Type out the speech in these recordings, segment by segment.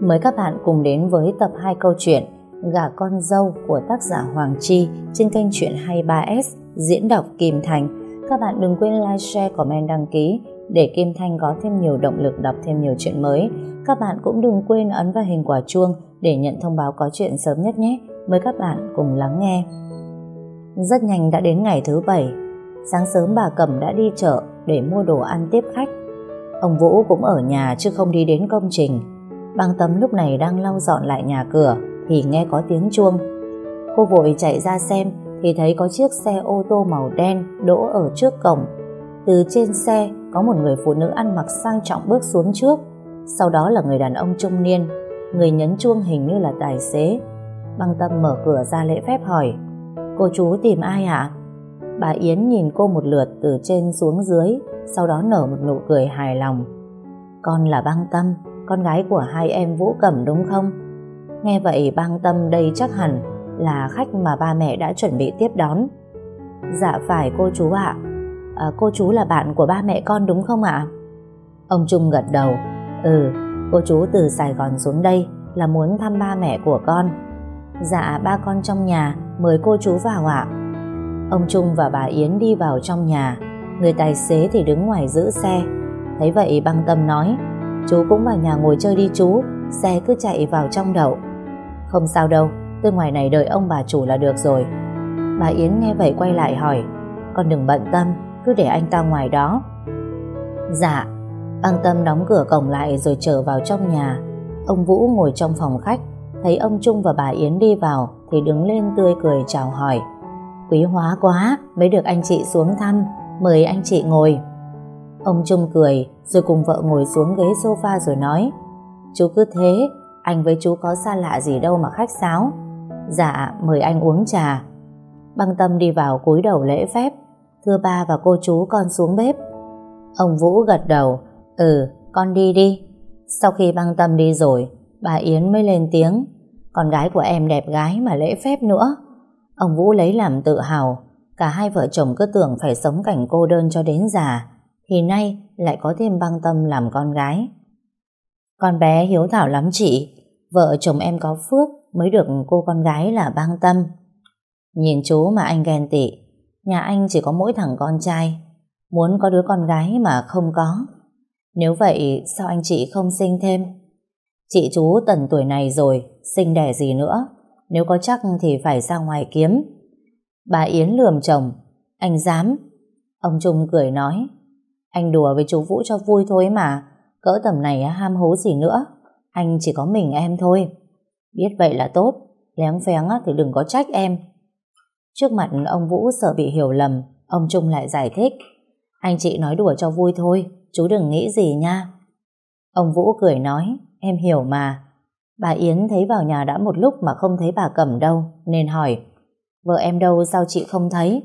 Mời các bạn cùng đến với tập 2 câu chuyện Gà con dâu của tác giả Hoàng Chi trên kênh Chuyện 23S diễn đọc Kim Thành. Các bạn đừng quên like, share, comment, đăng ký để Kim Thanh có thêm nhiều động lực đọc thêm nhiều chuyện mới. Các bạn cũng đừng quên ấn vào hình quả chuông để nhận thông báo có chuyện sớm nhất nhé. Mời các bạn cùng lắng nghe. Rất nhanh đã đến ngày thứ bảy. Sáng sớm bà Cẩm đã đi chợ để mua đồ ăn tiếp khách. Ông Vũ cũng ở nhà chứ không đi đến công trình. Băng Tâm lúc này đang lau dọn lại nhà cửa thì nghe có tiếng chuông. Cô vội chạy ra xem thì thấy có chiếc xe ô tô màu đen đỗ ở trước cổng. Từ trên xe có một người phụ nữ ăn mặc sang trọng bước xuống trước. Sau đó là người đàn ông trung niên. Người nhấn chuông hình như là tài xế. Băng Tâm mở cửa ra lễ phép hỏi Cô chú tìm ai ạ? Bà Yến nhìn cô một lượt từ trên xuống dưới sau đó nở một nụ cười hài lòng. Con là Băng Tâm, con gái của hai em Vũ Cẩm đúng không? Nghe vậy Băng Tâm đây chắc hẳn là khách mà ba mẹ đã chuẩn bị tiếp đón. Dạ phải cô chú ạ. À, cô chú là bạn của ba mẹ con đúng không ạ? Ông Trung gật đầu. Ừ, cô chú từ Sài Gòn xuống đây là muốn thăm ba mẹ của con. Dạ ba con trong nhà, mời cô chú vào ạ. Ông Trung và bà Yến đi vào trong nhà, người tài xế thì đứng ngoài giữ xe. Thấy vậy băng tâm nói, chú cũng vào nhà ngồi chơi đi chú, xe cứ chạy vào trong đậu. Không sao đâu, tôi ngoài này đợi ông bà chủ là được rồi. Bà Yến nghe vậy quay lại hỏi, con đừng bận tâm, cứ để anh ta ngoài đó. Dạ, băng tâm đóng cửa cổng lại rồi trở vào trong nhà. Ông Vũ ngồi trong phòng khách, thấy ông Trung và bà Yến đi vào thì đứng lên tươi cười chào hỏi. Quý hóa quá, mới được anh chị xuống thăm, mời anh chị ngồi. Ông Trung cười, rồi cùng vợ ngồi xuống ghế sofa rồi nói, chú cứ thế, anh với chú có xa lạ gì đâu mà khách sáo. Dạ, mời anh uống trà. Băng tâm đi vào cúi đầu lễ phép, thưa ba và cô chú con xuống bếp. Ông Vũ gật đầu, ừ, con đi đi. Sau khi băng tâm đi rồi, bà Yến mới lên tiếng, con gái của em đẹp gái mà lễ phép nữa. Ông Vũ lấy làm tự hào, cả hai vợ chồng cứ tưởng phải sống cảnh cô đơn cho đến già, thì nay lại có thêm băng tâm làm con gái. Con bé hiếu thảo lắm chị, vợ chồng em có phước mới được cô con gái là băng tâm. Nhìn chú mà anh ghen tị, nhà anh chỉ có mỗi thằng con trai, muốn có đứa con gái mà không có. Nếu vậy sao anh chị không sinh thêm? Chị chú tần tuổi này rồi, sinh đẻ gì nữa? Nếu có chắc thì phải ra ngoài kiếm. Bà Yến lườm chồng. Anh dám. Ông Trung cười nói. Anh đùa với chú Vũ cho vui thôi mà. Cỡ tầm này ham hố gì nữa. Anh chỉ có mình em thôi. Biết vậy là tốt. Léng phéng thì đừng có trách em. Trước mặt ông Vũ sợ bị hiểu lầm. Ông Trung lại giải thích. Anh chị nói đùa cho vui thôi. Chú đừng nghĩ gì nha. Ông Vũ cười nói. Em hiểu mà. Bà Yến thấy vào nhà đã một lúc mà không thấy bà Cẩm đâu, nên hỏi, vợ em đâu sao chị không thấy?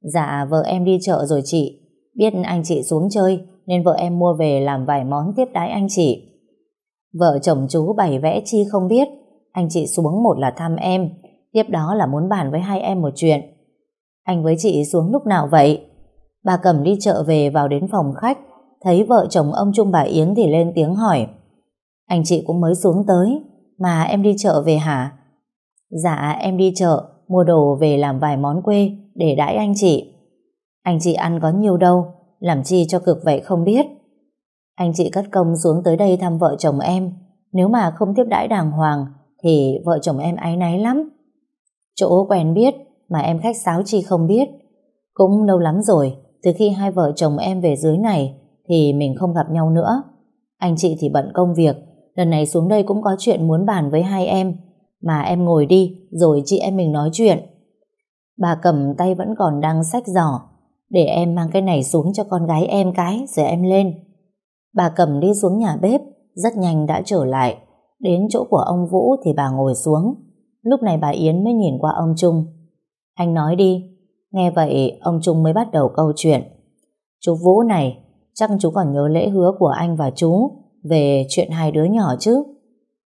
Dạ, vợ em đi chợ rồi chị, biết anh chị xuống chơi, nên vợ em mua về làm vài món tiếp đái anh chị. Vợ chồng chú bày vẽ chi không biết, anh chị xuống một là thăm em, tiếp đó là muốn bàn với hai em một chuyện. Anh với chị xuống lúc nào vậy? Bà Cẩm đi chợ về vào đến phòng khách, thấy vợ chồng ông Trung bà Yến thì lên tiếng hỏi. Anh chị cũng mới xuống tới, mà em đi chợ về hả? Dạ em đi chợ Mua đồ về làm vài món quê Để đãi anh chị anh chị ăn có nhiều đâu, Làm chi cho cực vậy không biết. Anh chị cất công xuống tới đây thăm vợ chồng em. Nếu mà không tiếp đãi đàng hoàng, Thì vợ chồng em áy náy lắm. Chỗ quen biết, Mà em khách sáo chi không biết. Cũng lâu lắm rồi, Từ khi hai vợ chồng em về dưới này, Thì mình không gặp nhau nữa. Anh chị thì bận công việc, Lần này xuống đây cũng có chuyện muốn bàn với hai em. Mà em ngồi đi, Rồi chị em mình nói chuyện. Bà cầm tay vẫn còn đang sách giỏ để em mang cái này xuống cho con gái em cái Rồi em lên Bà cầm đi xuống nhà bếp Rất nhanh đã trở lại Đến chỗ của ông Vũ thì bà ngồi xuống Lúc này bà Yến mới nhìn qua ông Trung Anh nói đi Nghe vậy ông Trung mới bắt đầu câu chuyện Chú Vũ này Chắc chú còn nhớ lễ hứa của anh và chú về chuyện hai đứa nhỏ chứ.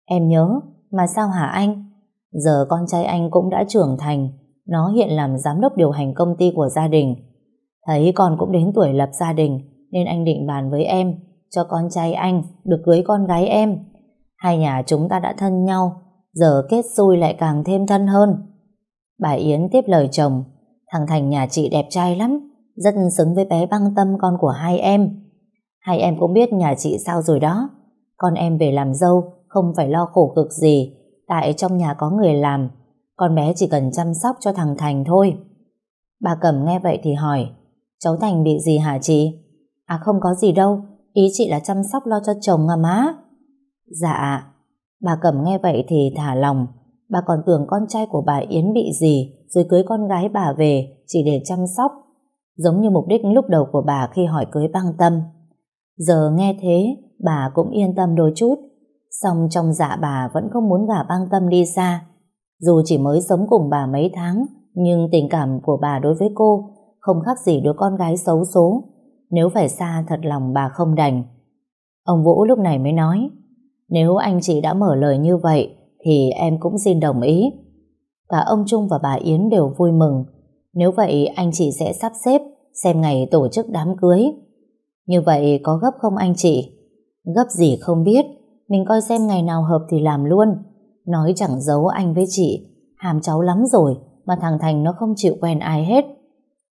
Em nhớ, mà sao hả anh? Giờ con trai anh cũng đã trưởng thành, nó hiện làm giám đốc điều hành công ty của gia đình. Thấy con cũng đến tuổi lập gia đình, nên anh định bàn với em, cho con trai anh được cưới con gái em. Hai nhà chúng ta đã thân nhau, giờ kết xui lại càng thêm thân hơn. Bà Yến tiếp lời chồng, thằng Thành nhà chị đẹp trai lắm, rất xứng với bé băng tâm con của hai em. Hai em cũng biết nhà chị sao rồi đó. Con em về làm dâu, không phải lo khổ cực gì, tại trong nhà có người làm. Con bé chỉ cần chăm sóc cho thằng Thành thôi. Bà Cẩm nghe vậy thì hỏi, cháu Thành bị gì hả chị? À không có gì đâu, ý chị là chăm sóc lo cho chồng à má. Dạ, bà Cẩm nghe vậy thì thả lòng, bà còn tưởng con trai của bà Yến bị gì rồi cưới con gái bà về chỉ để chăm sóc, giống như mục đích lúc đầu của bà khi hỏi cưới băng tâm. Giờ nghe thế, bà cũng yên tâm đôi chút, song trong dạ bà vẫn không muốn gả băng tâm đi xa. Dù chỉ mới sống cùng bà mấy tháng, nhưng tình cảm của bà đối với cô không khác gì đứa con gái xấu số. Nếu phải xa thật lòng bà không đành. Ông Vũ lúc này mới nói, nếu anh chị đã mở lời như vậy, thì em cũng xin đồng ý. Cả ông Trung và bà Yến đều vui mừng. Nếu vậy anh chị sẽ sắp xếp xem ngày tổ chức đám cưới. Như vậy có gấp không anh chị? Gấp gì không biết, mình coi xem ngày nào hợp thì làm luôn. Nói chẳng giấu anh với chị, hàm cháu lắm rồi, mà thằng Thành nó không chịu quen ai hết.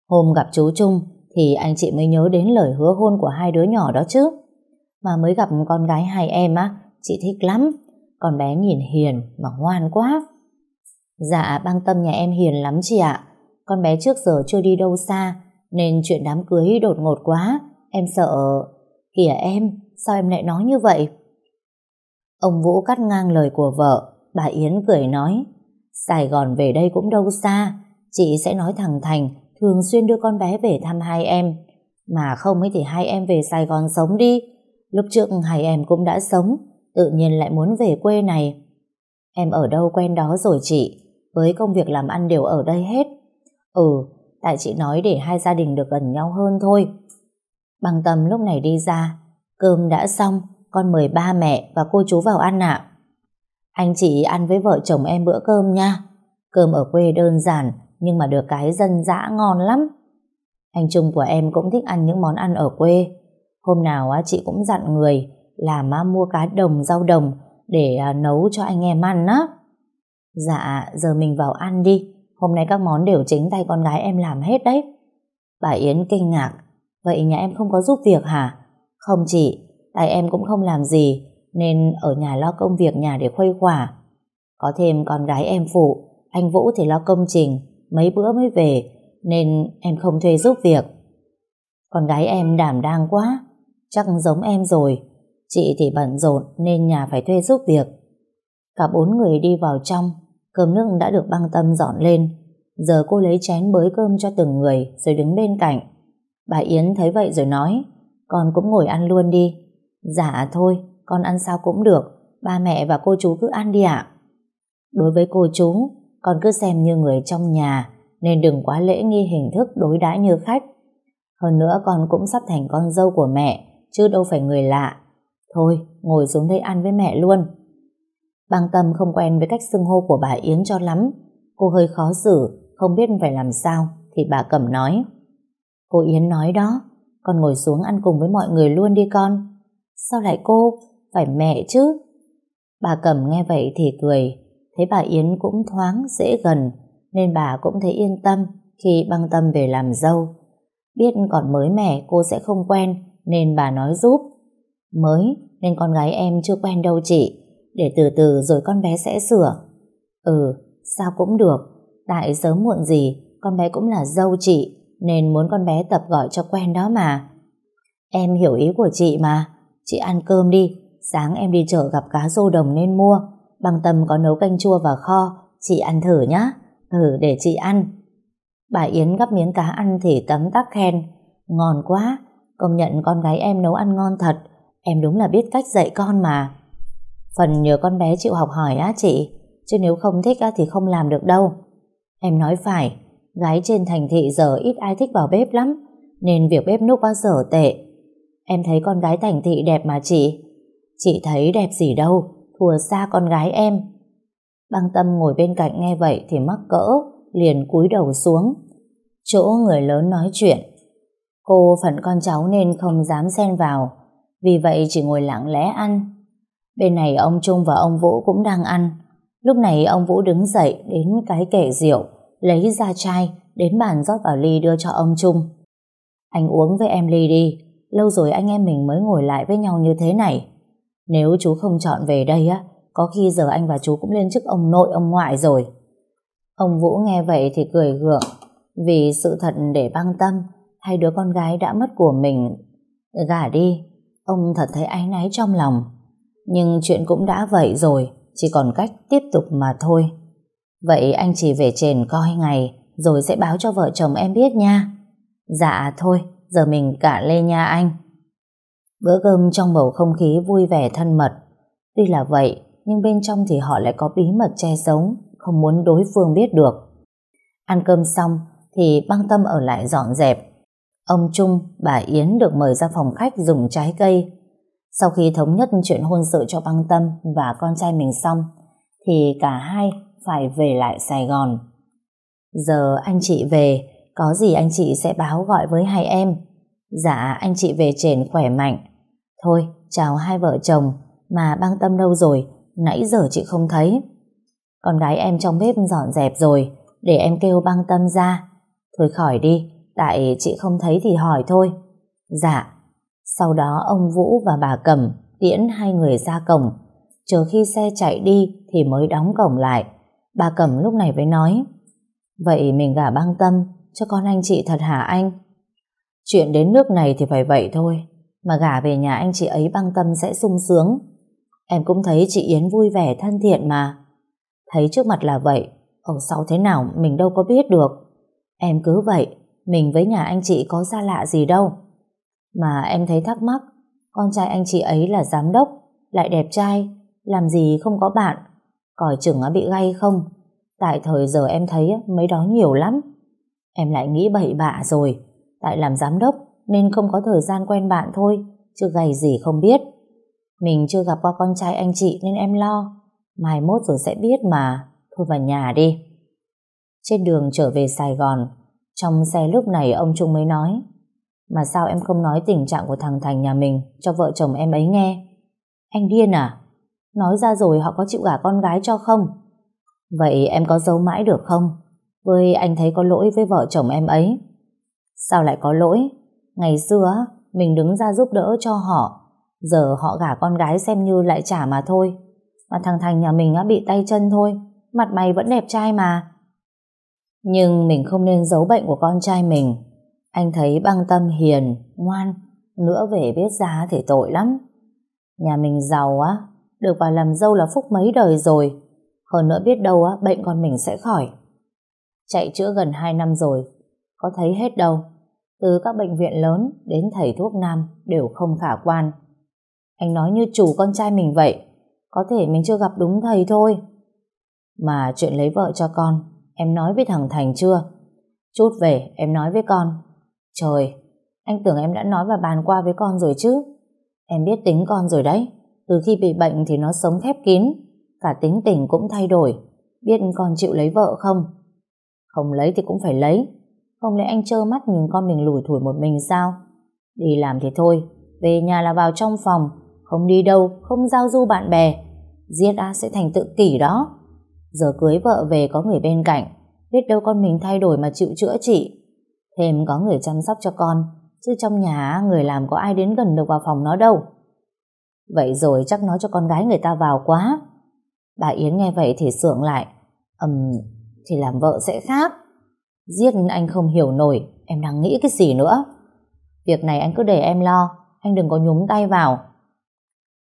Hôm gặp chú Trung, thì anh chị mới nhớ đến lời hứa hôn của hai đứa nhỏ đó chứ. Mà mới gặp con gái hai em á, chị thích lắm. Con bé nhìn hiền mà ngoan quá. Dạ, băng tâm nhà em hiền lắm chị ạ. Con bé trước giờ chưa đi đâu xa, nên chuyện đám cưới đột ngột quá. Em sợ... Kìa em, sao em lại nói như vậy? Ông Vũ cắt ngang lời của vợ, bà Yến cười nói, Sài Gòn về đây cũng đâu xa, chị sẽ nói thẳng Thành thường xuyên đưa con bé về thăm hai em. Mà không ấy thì hai em về Sài Gòn sống đi. Lúc trước hai em cũng đã sống, tự nhiên lại muốn về quê này. Em ở đâu quen đó rồi chị, với công việc làm ăn đều ở đây hết. Ừ, tại chị nói để hai gia đình được gần nhau hơn thôi. Bằng tầm lúc này đi ra, cơm đã xong, con mời ba mẹ và cô chú vào ăn ạ. Anh chị ăn với vợ chồng em bữa cơm nha. Cơm ở quê đơn giản, nhưng mà được cái dân dã ngon lắm. Anh Trung của em cũng thích ăn những món ăn ở quê. Hôm nào chị cũng dặn người làm mua cá đồng, rau đồng để à, nấu cho anh em ăn á. Dạ, giờ mình vào ăn đi. Hôm nay các món đều chính tay con gái em làm hết đấy. Bà Yến kinh ngạc. Vậy nhà em không có giúp việc hả? Không chị, tại em cũng không làm gì, nên ở nhà lo công việc nhà để khuây khỏa. Có thêm con gái em phụ, anh Vũ thì lo công trình, mấy bữa mới về, nên em không thuê giúp việc. Con gái em đảm đang quá, chắc giống em rồi. Chị thì bận rộn nên nhà phải thuê giúp việc. Cả bốn người đi vào trong, cơm nước đã được băng tâm dọn lên. Giờ cô lấy chén bới cơm cho từng người rồi đứng bên cạnh. Bà Yến thấy vậy rồi nói, con cũng ngồi ăn luôn đi. Dạ thôi, con ăn sao cũng được, ba mẹ và cô chú cứ ăn đi ạ. Đối với cô chú, con cứ xem như người trong nhà, nên đừng quá lễ nghi hình thức đối đãi như khách. Hơn nữa con cũng sắp thành con dâu của mẹ, chứ đâu phải người lạ. Thôi, ngồi xuống đây ăn với mẹ luôn. Băng tâm không quen với cách xưng hô của bà Yến cho lắm. Cô hơi khó xử, không biết phải làm sao, thì bà Cẩm nói. Cô Yến nói đó, con ngồi xuống ăn cùng với mọi người luôn đi con. Sao lại cô? Phải mẹ chứ. Bà Cẩm nghe vậy thì cười, thấy bà Yến cũng thoáng, dễ gần, nên bà cũng thấy yên tâm khi băng tâm về làm dâu. Biết còn mới mẻ cô sẽ không quen, nên bà nói giúp. Mới, nên con gái em chưa quen đâu chị, để từ từ rồi con bé sẽ sửa. Ừ, sao cũng được, tại sớm muộn gì, con bé cũng là dâu chị, nên muốn con bé tập gọi cho quen đó mà. Em hiểu ý của chị mà, chị ăn cơm đi, sáng em đi chợ gặp cá rô đồng nên mua, bằng tâm có nấu canh chua và kho, chị ăn thử nhá, thử để chị ăn. Bà Yến gắp miếng cá ăn thì tấm tắc khen, ngon quá, công nhận con gái em nấu ăn ngon thật, em đúng là biết cách dạy con mà. Phần nhờ con bé chịu học hỏi á chị, chứ nếu không thích á thì không làm được đâu. Em nói phải, gái trên thành thị giờ ít ai thích vào bếp lắm, nên việc bếp núc bao giờ tệ. Em thấy con gái thành thị đẹp mà chị. Chị thấy đẹp gì đâu, thua xa con gái em. Băng tâm ngồi bên cạnh nghe vậy thì mắc cỡ, liền cúi đầu xuống. Chỗ người lớn nói chuyện. Cô phận con cháu nên không dám xen vào, vì vậy chỉ ngồi lặng lẽ ăn. Bên này ông Trung và ông Vũ cũng đang ăn. Lúc này ông Vũ đứng dậy đến cái kệ rượu, lấy ra chai, đến bàn rót vào ly đưa cho ông Trung. Anh uống với em ly đi, lâu rồi anh em mình mới ngồi lại với nhau như thế này. Nếu chú không chọn về đây á, có khi giờ anh và chú cũng lên chức ông nội ông ngoại rồi. Ông Vũ nghe vậy thì cười gượng, vì sự thật để băng tâm, hai đứa con gái đã mất của mình. Gả đi, ông thật thấy áy náy trong lòng. Nhưng chuyện cũng đã vậy rồi, chỉ còn cách tiếp tục mà thôi. Vậy anh chỉ về trền coi ngày, rồi sẽ báo cho vợ chồng em biết nha. Dạ thôi, giờ mình cả lên nha anh. Bữa cơm trong bầu không khí vui vẻ thân mật. Tuy là vậy, nhưng bên trong thì họ lại có bí mật che giấu, không muốn đối phương biết được. Ăn cơm xong thì băng tâm ở lại dọn dẹp. Ông Trung, bà Yến được mời ra phòng khách dùng trái cây. Sau khi thống nhất chuyện hôn sự cho băng tâm và con trai mình xong, thì cả hai phải về lại Sài Gòn. Giờ anh chị về, có gì anh chị sẽ báo gọi với hai em. Dạ, anh chị về trền khỏe mạnh. Thôi, chào hai vợ chồng, mà băng tâm đâu rồi, nãy giờ chị không thấy. Con gái em trong bếp dọn dẹp rồi, để em kêu băng tâm ra. Thôi khỏi đi, tại chị không thấy thì hỏi thôi. Dạ. Sau đó ông Vũ và bà Cẩm tiễn hai người ra cổng, chờ khi xe chạy đi thì mới đóng cổng lại. Bà Cẩm lúc này mới nói, vậy mình gả băng tâm cho con anh chị thật hả anh? Chuyện đến nước này thì phải vậy thôi, mà gả về nhà anh chị ấy băng tâm sẽ sung sướng. Em cũng thấy chị Yến vui vẻ thân thiện mà. Thấy trước mặt là vậy, ở sau thế nào mình đâu có biết được. Em cứ vậy, mình với nhà anh chị có xa lạ gì đâu. Mà em thấy thắc mắc, con trai anh chị ấy là giám đốc, lại đẹp trai, làm gì không có bạn, còi chừng bị gay không? Tại thời giờ em thấy mấy đó nhiều lắm. Em lại nghĩ bậy bạ rồi, tại làm giám đốc nên không có thời gian quen bạn thôi, chứ gầy gì không biết. Mình chưa gặp qua con trai anh chị nên em lo, mai mốt rồi sẽ biết mà, thôi vào nhà đi. Trên đường trở về Sài Gòn, trong xe lúc này ông Trung mới nói Mà sao em không nói tình trạng của thằng Thành nhà mình cho vợ chồng em ấy nghe? Anh điên à? Nói ra rồi họ có chịu gả con gái cho không? Vậy em có giấu mãi được không? Với anh thấy có lỗi với vợ chồng em ấy. Sao lại có lỗi? Ngày xưa mình đứng ra giúp đỡ cho họ Giờ họ gả con gái xem như lại trả mà thôi. Mà thằng Thành nhà mình á bị tay chân thôi Mặt mày vẫn đẹp trai mà. Nhưng mình không nên giấu bệnh của con trai mình. Anh thấy băng tâm hiền, ngoan Nữa về biết giá thì tội lắm. Nhà mình giàu á Được vào làm dâu là phúc mấy đời rồi. Hơn nữa biết đâu á bệnh con mình sẽ khỏi. Chạy chữa gần 2 năm rồi có thấy hết đâu. Từ các bệnh viện lớn đến thầy thuốc nam Đều không khả quan. Anh nói như chủ con trai mình vậy, Có thể mình chưa gặp đúng thầy thôi. Mà chuyện lấy vợ cho con, Em nói với thằng Thành chưa? Chút về, em nói với con. Trời, Anh tưởng em đã nói và bàn qua với con rồi chứ. Em biết tính con rồi đấy, Từ khi bị bệnh thì nó sống khép kín, Cả tính tình cũng thay đổi. Biết con chịu lấy vợ không? Không lấy thì cũng phải lấy. Không lẽ anh trơ mắt nhìn con mình lủi thủi một mình sao? Đi làm thì thôi Về nhà là vào trong phòng Không đi đâu, không giao du bạn bè. Giết á sẽ thành tự kỷ đó. Giờ cưới vợ về có người bên cạnh Biết đâu con mình thay đổi mà chịu chữa trị. Thêm có người chăm sóc cho con Chứ trong nhà người làm có ai đến gần được vào phòng nó đâu. Vậy rồi chắc nói cho con gái người ta vào quá. Bà Yến nghe vậy thì sượng lại. Ừm Thì làm vợ sẽ khác. Giết anh không hiểu nổi, Em đang nghĩ cái gì nữa? Việc này anh cứ để em lo, Anh đừng có nhúng tay vào.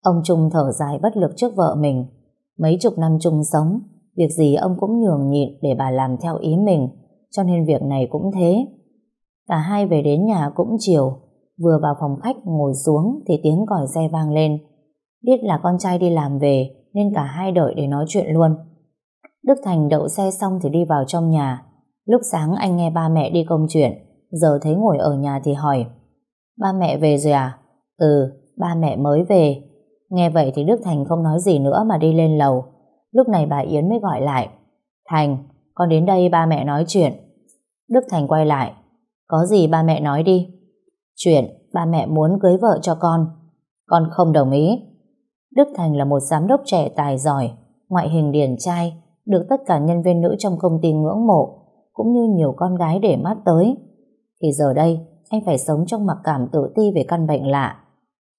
Ông Trung thở dài bất lực trước vợ mình. Mấy chục năm chung sống, Việc gì ông cũng nhường nhịn Để bà làm theo ý mình, Cho nên việc này cũng thế. Cả hai về đến nhà cũng chiều, Vừa vào phòng khách ngồi xuống Thì tiếng còi xe vang lên. Biết là con trai đi làm về, Nên cả hai đợi để nói chuyện luôn. Đức Thành đậu xe xong thì đi vào trong nhà. Lúc sáng anh nghe ba mẹ đi công chuyện Giờ thấy ngồi ở nhà thì hỏi Ba mẹ về rồi à? Ừ, ba mẹ mới về. Nghe vậy thì Đức Thành không nói gì nữa mà đi lên lầu. Lúc này bà Yến mới gọi lại Thành, con đến đây ba mẹ nói chuyện. Đức Thành quay lại Có gì ba mẹ nói đi. Chuyện ba mẹ muốn cưới vợ cho con. Con không đồng ý. Đức Thành là một giám đốc trẻ tài giỏi, ngoại hình điển trai, được tất cả nhân viên nữ trong công ty ngưỡng mộ, cũng như nhiều con gái để mắt tới. Thì giờ đây, anh phải sống trong mặc cảm tự ti về căn bệnh lạ.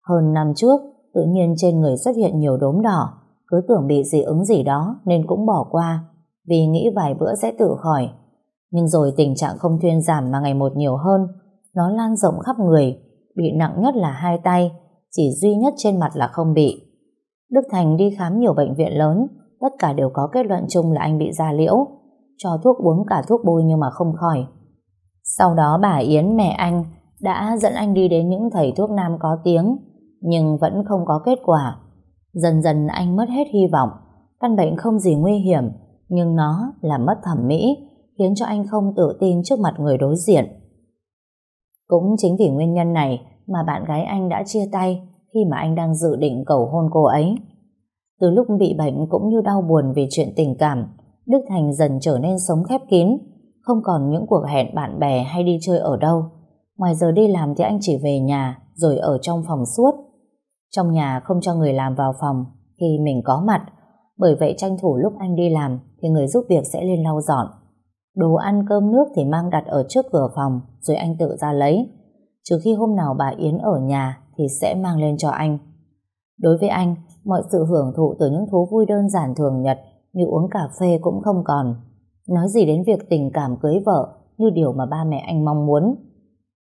Hơn năm trước, tự nhiên trên người xuất hiện nhiều đốm đỏ, cứ tưởng bị dị ứng gì đó nên cũng bỏ qua, vì nghĩ vài bữa sẽ tự khỏi. Nhưng rồi tình trạng không thuyên giảm mà ngày một nhiều hơn, nó lan rộng khắp người, bị nặng nhất là hai tay, chỉ duy nhất trên mặt là không bị. Đức Thành đi khám nhiều bệnh viện lớn, tất cả đều có kết luận chung là anh bị da liễu, cho thuốc uống cả thuốc bôi nhưng mà không khỏi. Sau đó bà Yến mẹ anh đã dẫn anh đi đến những thầy thuốc nam có tiếng, nhưng vẫn không có kết quả. Dần dần anh mất hết hy vọng, căn bệnh không gì nguy hiểm, nhưng nó là mất thẩm mỹ, khiến cho anh không tự tin trước mặt người đối diện. Cũng chính vì nguyên nhân này mà bạn gái anh đã chia tay khi mà anh đang dự định cầu hôn cô ấy. Từ lúc bị bệnh cũng như đau buồn vì chuyện tình cảm, Đức Thành dần trở nên sống khép kín, không còn những cuộc hẹn bạn bè hay đi chơi ở đâu. Ngoài giờ đi làm thì anh chỉ về nhà rồi ở trong phòng suốt. Trong nhà không cho người làm vào phòng khi mình có mặt, bởi vậy tranh thủ lúc anh đi làm thì người giúp việc sẽ lên lau dọn. Đồ ăn cơm nước thì mang đặt ở trước cửa phòng rồi anh tự ra lấy. Trừ khi hôm nào bà Yến ở nhà thì sẽ mang lên cho anh. Đối với anh, mọi sự hưởng thụ từ những thú vui đơn giản thường nhật như uống cà phê cũng không còn. Nói gì đến việc tình cảm cưới vợ như điều mà ba mẹ anh mong muốn.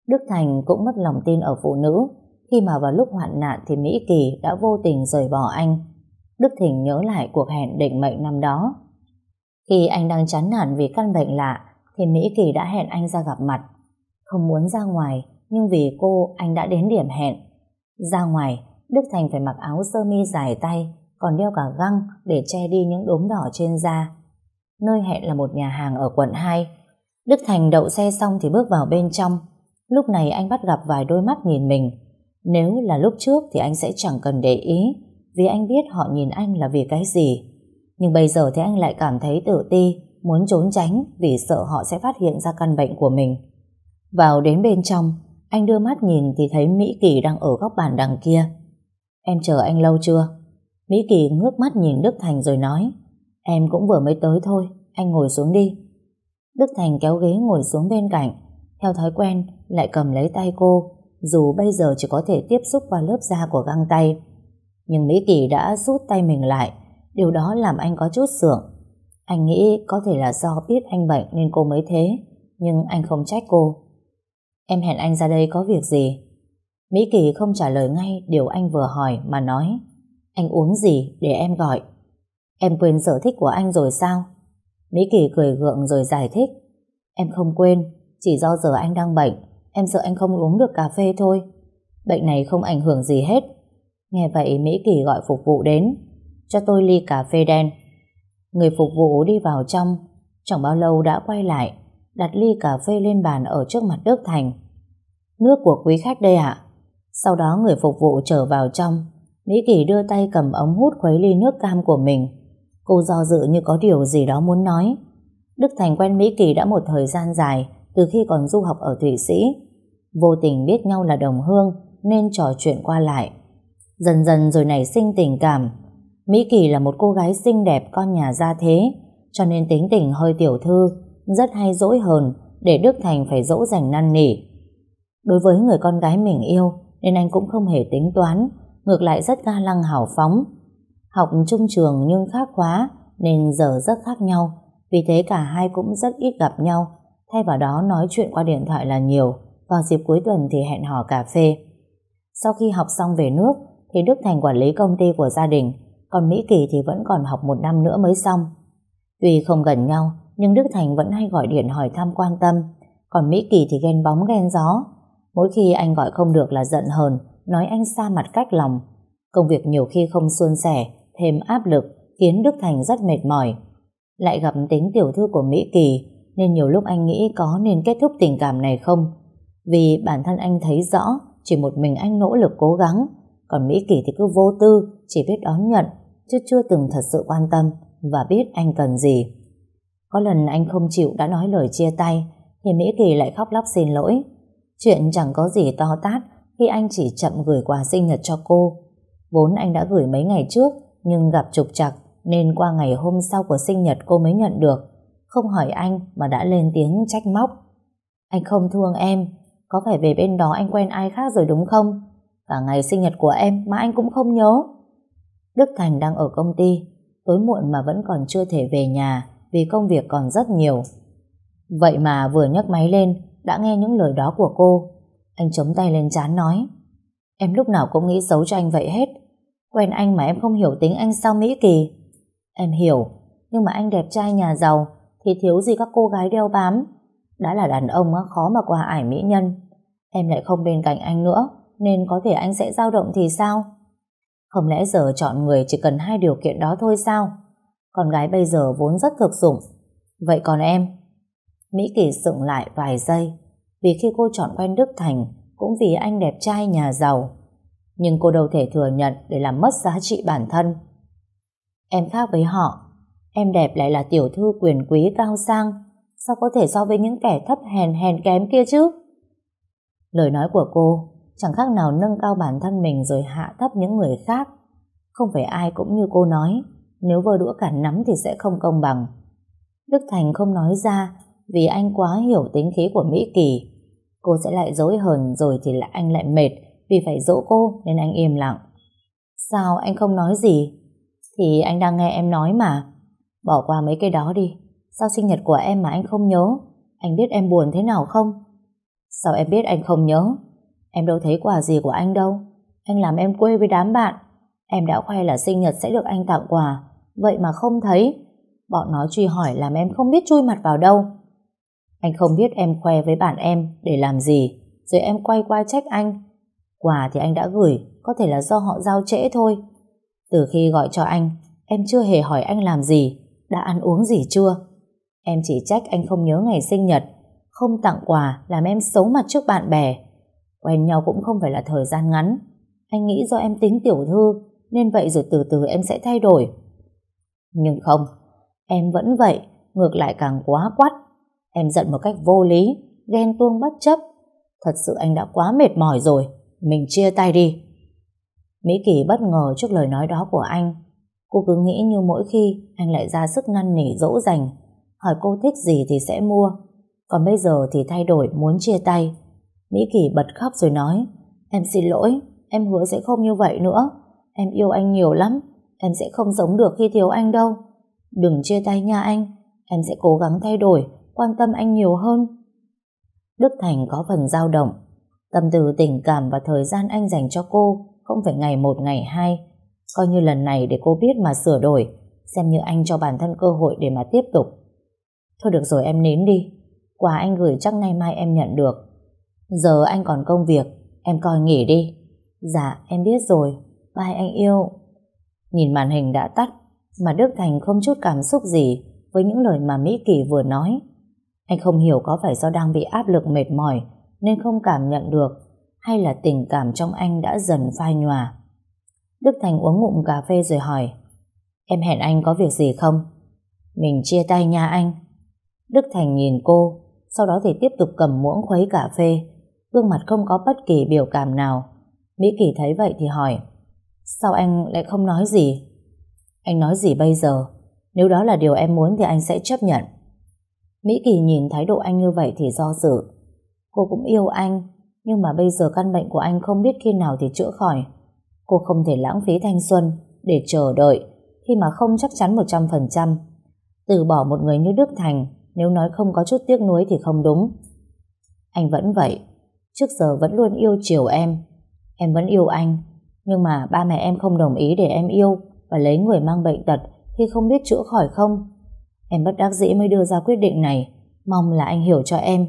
Đức Thành cũng mất lòng tin ở phụ nữ khi mà vào lúc hoạn nạn thì Mỹ Kỳ đã vô tình rời bỏ anh. Đức Thịnh nhớ lại cuộc hẹn định mệnh năm đó. Khi anh đang chán nản vì căn bệnh lạ thì Mỹ Kỳ đã hẹn anh ra gặp mặt. Không muốn ra ngoài nhưng vì cô anh đã đến điểm hẹn. Ra ngoài, Đức Thành phải mặc áo sơ mi dài tay còn đeo cả găng để che đi những đốm đỏ trên da. Nơi hẹn là một nhà hàng ở quận 2. Đức Thành đậu xe xong thì bước vào bên trong. Lúc này anh bắt gặp vài đôi mắt nhìn mình. Nếu là lúc trước thì anh sẽ chẳng cần để ý vì anh biết họ nhìn anh là vì cái gì. Nhưng bây giờ thì anh lại cảm thấy tự ti, muốn trốn tránh vì sợ họ sẽ phát hiện ra căn bệnh của mình. Vào đến bên trong, anh đưa mắt nhìn thì thấy Mỹ Kỳ đang ở góc bàn đằng kia. Em chờ anh lâu chưa? Mỹ Kỳ ngước mắt nhìn Đức Thành rồi nói Em cũng vừa mới tới thôi, anh ngồi xuống đi. Đức Thành kéo ghế ngồi xuống bên cạnh, theo thói quen lại cầm lấy tay cô, dù bây giờ chỉ có thể tiếp xúc qua lớp da của găng tay. Nhưng Mỹ Kỳ đã rút tay mình lại, điều đó làm anh có chút sượng. Anh nghĩ có thể là do biết anh bệnh nên cô mới thế, nhưng anh không trách cô. Em hẹn anh ra đây có việc gì? Mỹ Kỳ không trả lời ngay điều anh vừa hỏi mà nói anh uống gì để em gọi? Em quên sở thích của anh rồi sao? Mỹ Kỳ cười gượng rồi giải thích. Em không quên, chỉ do giờ anh đang bệnh Em sợ anh không uống được cà phê thôi. Bệnh này không ảnh hưởng gì hết. Nghe vậy Mỹ Kỳ gọi phục vụ đến Cho tôi ly cà phê đen. Người phục vụ đi vào trong Chẳng bao lâu đã quay lại Đặt ly cà phê lên bàn ở trước mặt Đức Thành. Nước của quý khách đây ạ. Sau đó người phục vụ trở vào trong. Mỹ Kỳ đưa tay cầm ống hút khuấy ly nước cam của mình Cô do dự như có điều gì đó muốn nói Đức Thành quen Mỹ Kỳ đã một thời gian dài, từ khi còn du học ở Thụy Sĩ. Vô tình biết nhau là đồng hương, nên trò chuyện qua lại. Dần dần rồi nảy sinh tình cảm. Mỹ Kỳ là một cô gái xinh đẹp, con nhà gia thế, cho nên tính tình hơi tiểu thư, rất hay dỗi hờn để Đức Thành phải dỗ dành năn nỉ. Đối với người con gái mình yêu, nên anh cũng không hề tính toán ngược lại rất ga lăng hào phóng. Học chung trường nhưng khác khóa nên giờ rất khác nhau. Vì thế cả hai cũng rất ít gặp nhau. Thay vào đó, nói chuyện qua điện thoại là nhiều. Vào dịp cuối tuần thì hẹn hò cà phê. Sau khi học xong về nước, thì Đức Thành quản lý công ty của gia đình. Còn Mỹ Kỳ thì vẫn còn học một năm nữa mới xong. Tuy không gần nhau, nhưng Đức Thành vẫn hay gọi điện hỏi thăm quan tâm. Còn Mỹ Kỳ thì ghen bóng ghen gió. Mỗi khi anh gọi không được là giận hờn nói anh xa mặt cách lòng. Công việc nhiều khi không suôn sẻ, thêm áp lực, khiến Đức Thành rất mệt mỏi. Lại gặp tính tiểu thư của Mỹ Kỳ, nên nhiều lúc anh nghĩ có nên kết thúc tình cảm này không? Vì bản thân anh thấy rõ, chỉ một mình anh nỗ lực cố gắng, còn Mỹ Kỳ thì cứ vô tư, chỉ biết đón nhận, chứ chưa từng thật sự quan tâm, và biết anh cần gì. Có lần anh không chịu đã nói lời chia tay, thì Mỹ Kỳ lại khóc lóc xin lỗi. Chuyện chẳng có gì to tát khi anh chỉ chậm gửi quà sinh nhật cho cô Vốn anh đã gửi mấy ngày trước, nhưng gặp trục trặc nên qua ngày hôm sau của sinh nhật cô mới nhận được. Không hỏi anh mà đã lên tiếng trách móc. Anh không thương em, có phải về bên đó anh quen ai khác rồi đúng không? Cả ngày sinh nhật của em mà anh cũng không nhớ. Đức Thành đang ở công ty, tối muộn mà vẫn còn chưa thể về nhà vì công việc còn rất nhiều. Vậy mà vừa nhấc máy lên đã nghe những lời đó của cô. Anh chống tay lên chán nói Em lúc nào cũng nghĩ xấu cho anh vậy hết. Quen anh mà em không hiểu tính anh sao Mỹ Kỳ. Em hiểu, nhưng mà anh đẹp trai nhà giàu thì thiếu gì các cô gái đeo bám. Đã là đàn ông khó mà qua ải mỹ nhân. Em lại không bên cạnh anh nữa nên có thể anh sẽ dao động thì sao? Không lẽ giờ chọn người chỉ cần hai điều kiện đó thôi sao? Con gái bây giờ vốn rất thực dụng. Vậy còn em? Mỹ Kỳ sững lại vài giây vì khi cô chọn quen Đức Thành cũng vì anh đẹp trai nhà giàu. Nhưng cô đâu thể thừa nhận để làm mất giá trị bản thân. Em khác với họ. Em đẹp lại là tiểu thư quyền quý cao sang. Sao có thể so với những kẻ thấp hèn hèn kém kia chứ? Lời nói của cô chẳng khác nào nâng cao bản thân mình rồi hạ thấp những người khác. Không phải ai cũng như cô nói, nếu vơ đũa cả nắm thì sẽ không công bằng. Đức Thành không nói ra vì anh quá hiểu tính khí của Mỹ Kỳ. Cô sẽ lại dối hờn rồi thì lại anh lại mệt, vì phải dỗ cô nên anh im lặng. Sao anh không nói gì? Thì anh đang nghe em nói mà. Bỏ qua mấy cái đó đi. Sao sinh nhật của em mà anh không nhớ? Anh biết em buồn thế nào không? Sao em biết anh không nhớ? Em đâu thấy quà gì của anh đâu. Anh làm em quê với đám bạn. Em đã khoe là sinh nhật sẽ được anh tặng quà. Vậy mà không thấy. Bọn nó truy hỏi làm em không biết chui mặt vào đâu. Anh không biết em khoe với bạn em để làm gì. Rồi em quay qua trách anh. Quà thì anh đã gửi. Có thể là do họ giao trễ thôi. Từ khi gọi cho anh, em chưa hề hỏi anh làm gì. Đã ăn uống gì chưa? Em chỉ trách anh không nhớ ngày sinh nhật. Không tặng quà làm em xấu mặt trước bạn bè Quen nhau cũng không phải là thời gian ngắn. Anh nghĩ do em tính tiểu thư, nên vậy rồi từ từ em sẽ thay đổi. Nhưng không, em vẫn vậy, ngược lại càng quá quắt. Em giận một cách vô lý, ghen tuông bất chấp. Thật sự anh đã quá mệt mỏi rồi, mình chia tay đi. Mỹ Kỳ bất ngờ trước lời nói đó của anh. Cô cứ nghĩ như mỗi khi anh lại ra sức năn nỉ dỗ dành, hỏi cô thích gì thì sẽ mua. Còn bây giờ thì thay đổi muốn chia tay. Mỹ Kỳ bật khóc rồi nói Em xin lỗi, em hứa sẽ không như vậy nữa Em yêu anh nhiều lắm Em sẽ không sống được khi thiếu anh đâu Đừng chia tay nha anh Em sẽ cố gắng thay đổi Quan tâm anh nhiều hơn Đức Thành có phần dao động Tâm từ tình cảm và thời gian anh dành cho cô Không phải ngày một ngày hai Coi như lần này để cô biết mà sửa đổi Xem như anh cho bản thân cơ hội để mà tiếp tục Thôi được rồi em nín đi Quà anh gửi chắc nay mai em nhận được Giờ anh còn công việc, em coi nghỉ đi. Dạ, em biết rồi. Bye anh yêu. Nhìn màn hình đã tắt, mà Đức Thành không chút cảm xúc gì với những lời mà Mỹ Kỳ vừa nói. Anh không hiểu có phải do đang bị áp lực mệt mỏi nên không cảm nhận được hay là tình cảm trong anh đã dần phai nhòa. Đức Thành uống ngụm cà phê rồi hỏi Em hẹn anh có việc gì không? Mình chia tay nha anh. Đức Thành nhìn cô, sau đó thì tiếp tục cầm muỗng khuấy cà phê gương mặt không có bất kỳ biểu cảm nào. Mỹ Kỳ thấy vậy thì hỏi, sao anh lại không nói gì? Anh nói gì bây giờ? Nếu đó là điều em muốn thì anh sẽ chấp nhận. Mỹ Kỳ nhìn thái độ anh như vậy thì do dự. Cô cũng yêu anh, nhưng mà bây giờ căn bệnh của anh không biết khi nào thì chữa khỏi. Cô không thể lãng phí thanh xuân để chờ đợi khi mà không chắc chắn 100%. Từ bỏ một người như Đức Thành nếu nói không có chút tiếc nuối thì không đúng. Anh vẫn vậy, trước giờ vẫn luôn yêu chiều em. Em vẫn yêu anh, nhưng mà ba mẹ em không đồng ý để em yêu và lấy người mang bệnh tật khi không biết chữa khỏi không. Em bất đắc dĩ mới đưa ra quyết định này, mong là anh hiểu cho em.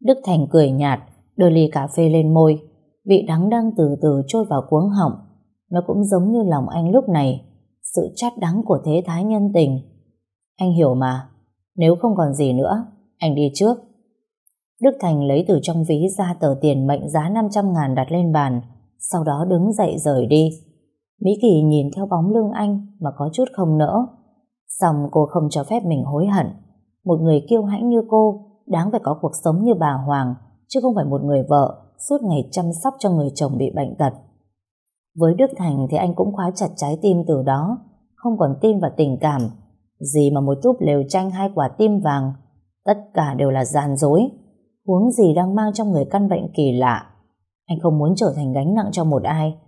Đức Thành cười nhạt, đưa ly cà phê lên môi, vị đắng đang từ từ trôi vào cuống họng. Nó cũng giống như lòng anh lúc này, sự chát đắng của thế thái nhân tình. Anh hiểu mà, nếu không còn gì nữa, anh đi trước. Đức Thành lấy từ trong ví ra tờ tiền mệnh giá 500 ngàn đặt lên bàn, sau đó đứng dậy rời đi. Mỹ Kỳ nhìn theo bóng lưng anh mà có chút không nỡ. Xong cô không cho phép mình hối hận. Một người kiêu hãnh như cô đáng phải có cuộc sống như bà Hoàng chứ không phải một người vợ suốt ngày chăm sóc cho người chồng bị bệnh tật. Với Đức Thành thì anh cũng khóa chặt trái tim từ đó, không còn tin vào tình cảm. Gì mà một túp lều tranh hai quả tim vàng, tất cả đều là gian dối. Huống gì đang mang trong người căn bệnh kỳ lạ. Anh không muốn trở thành gánh nặng cho một ai,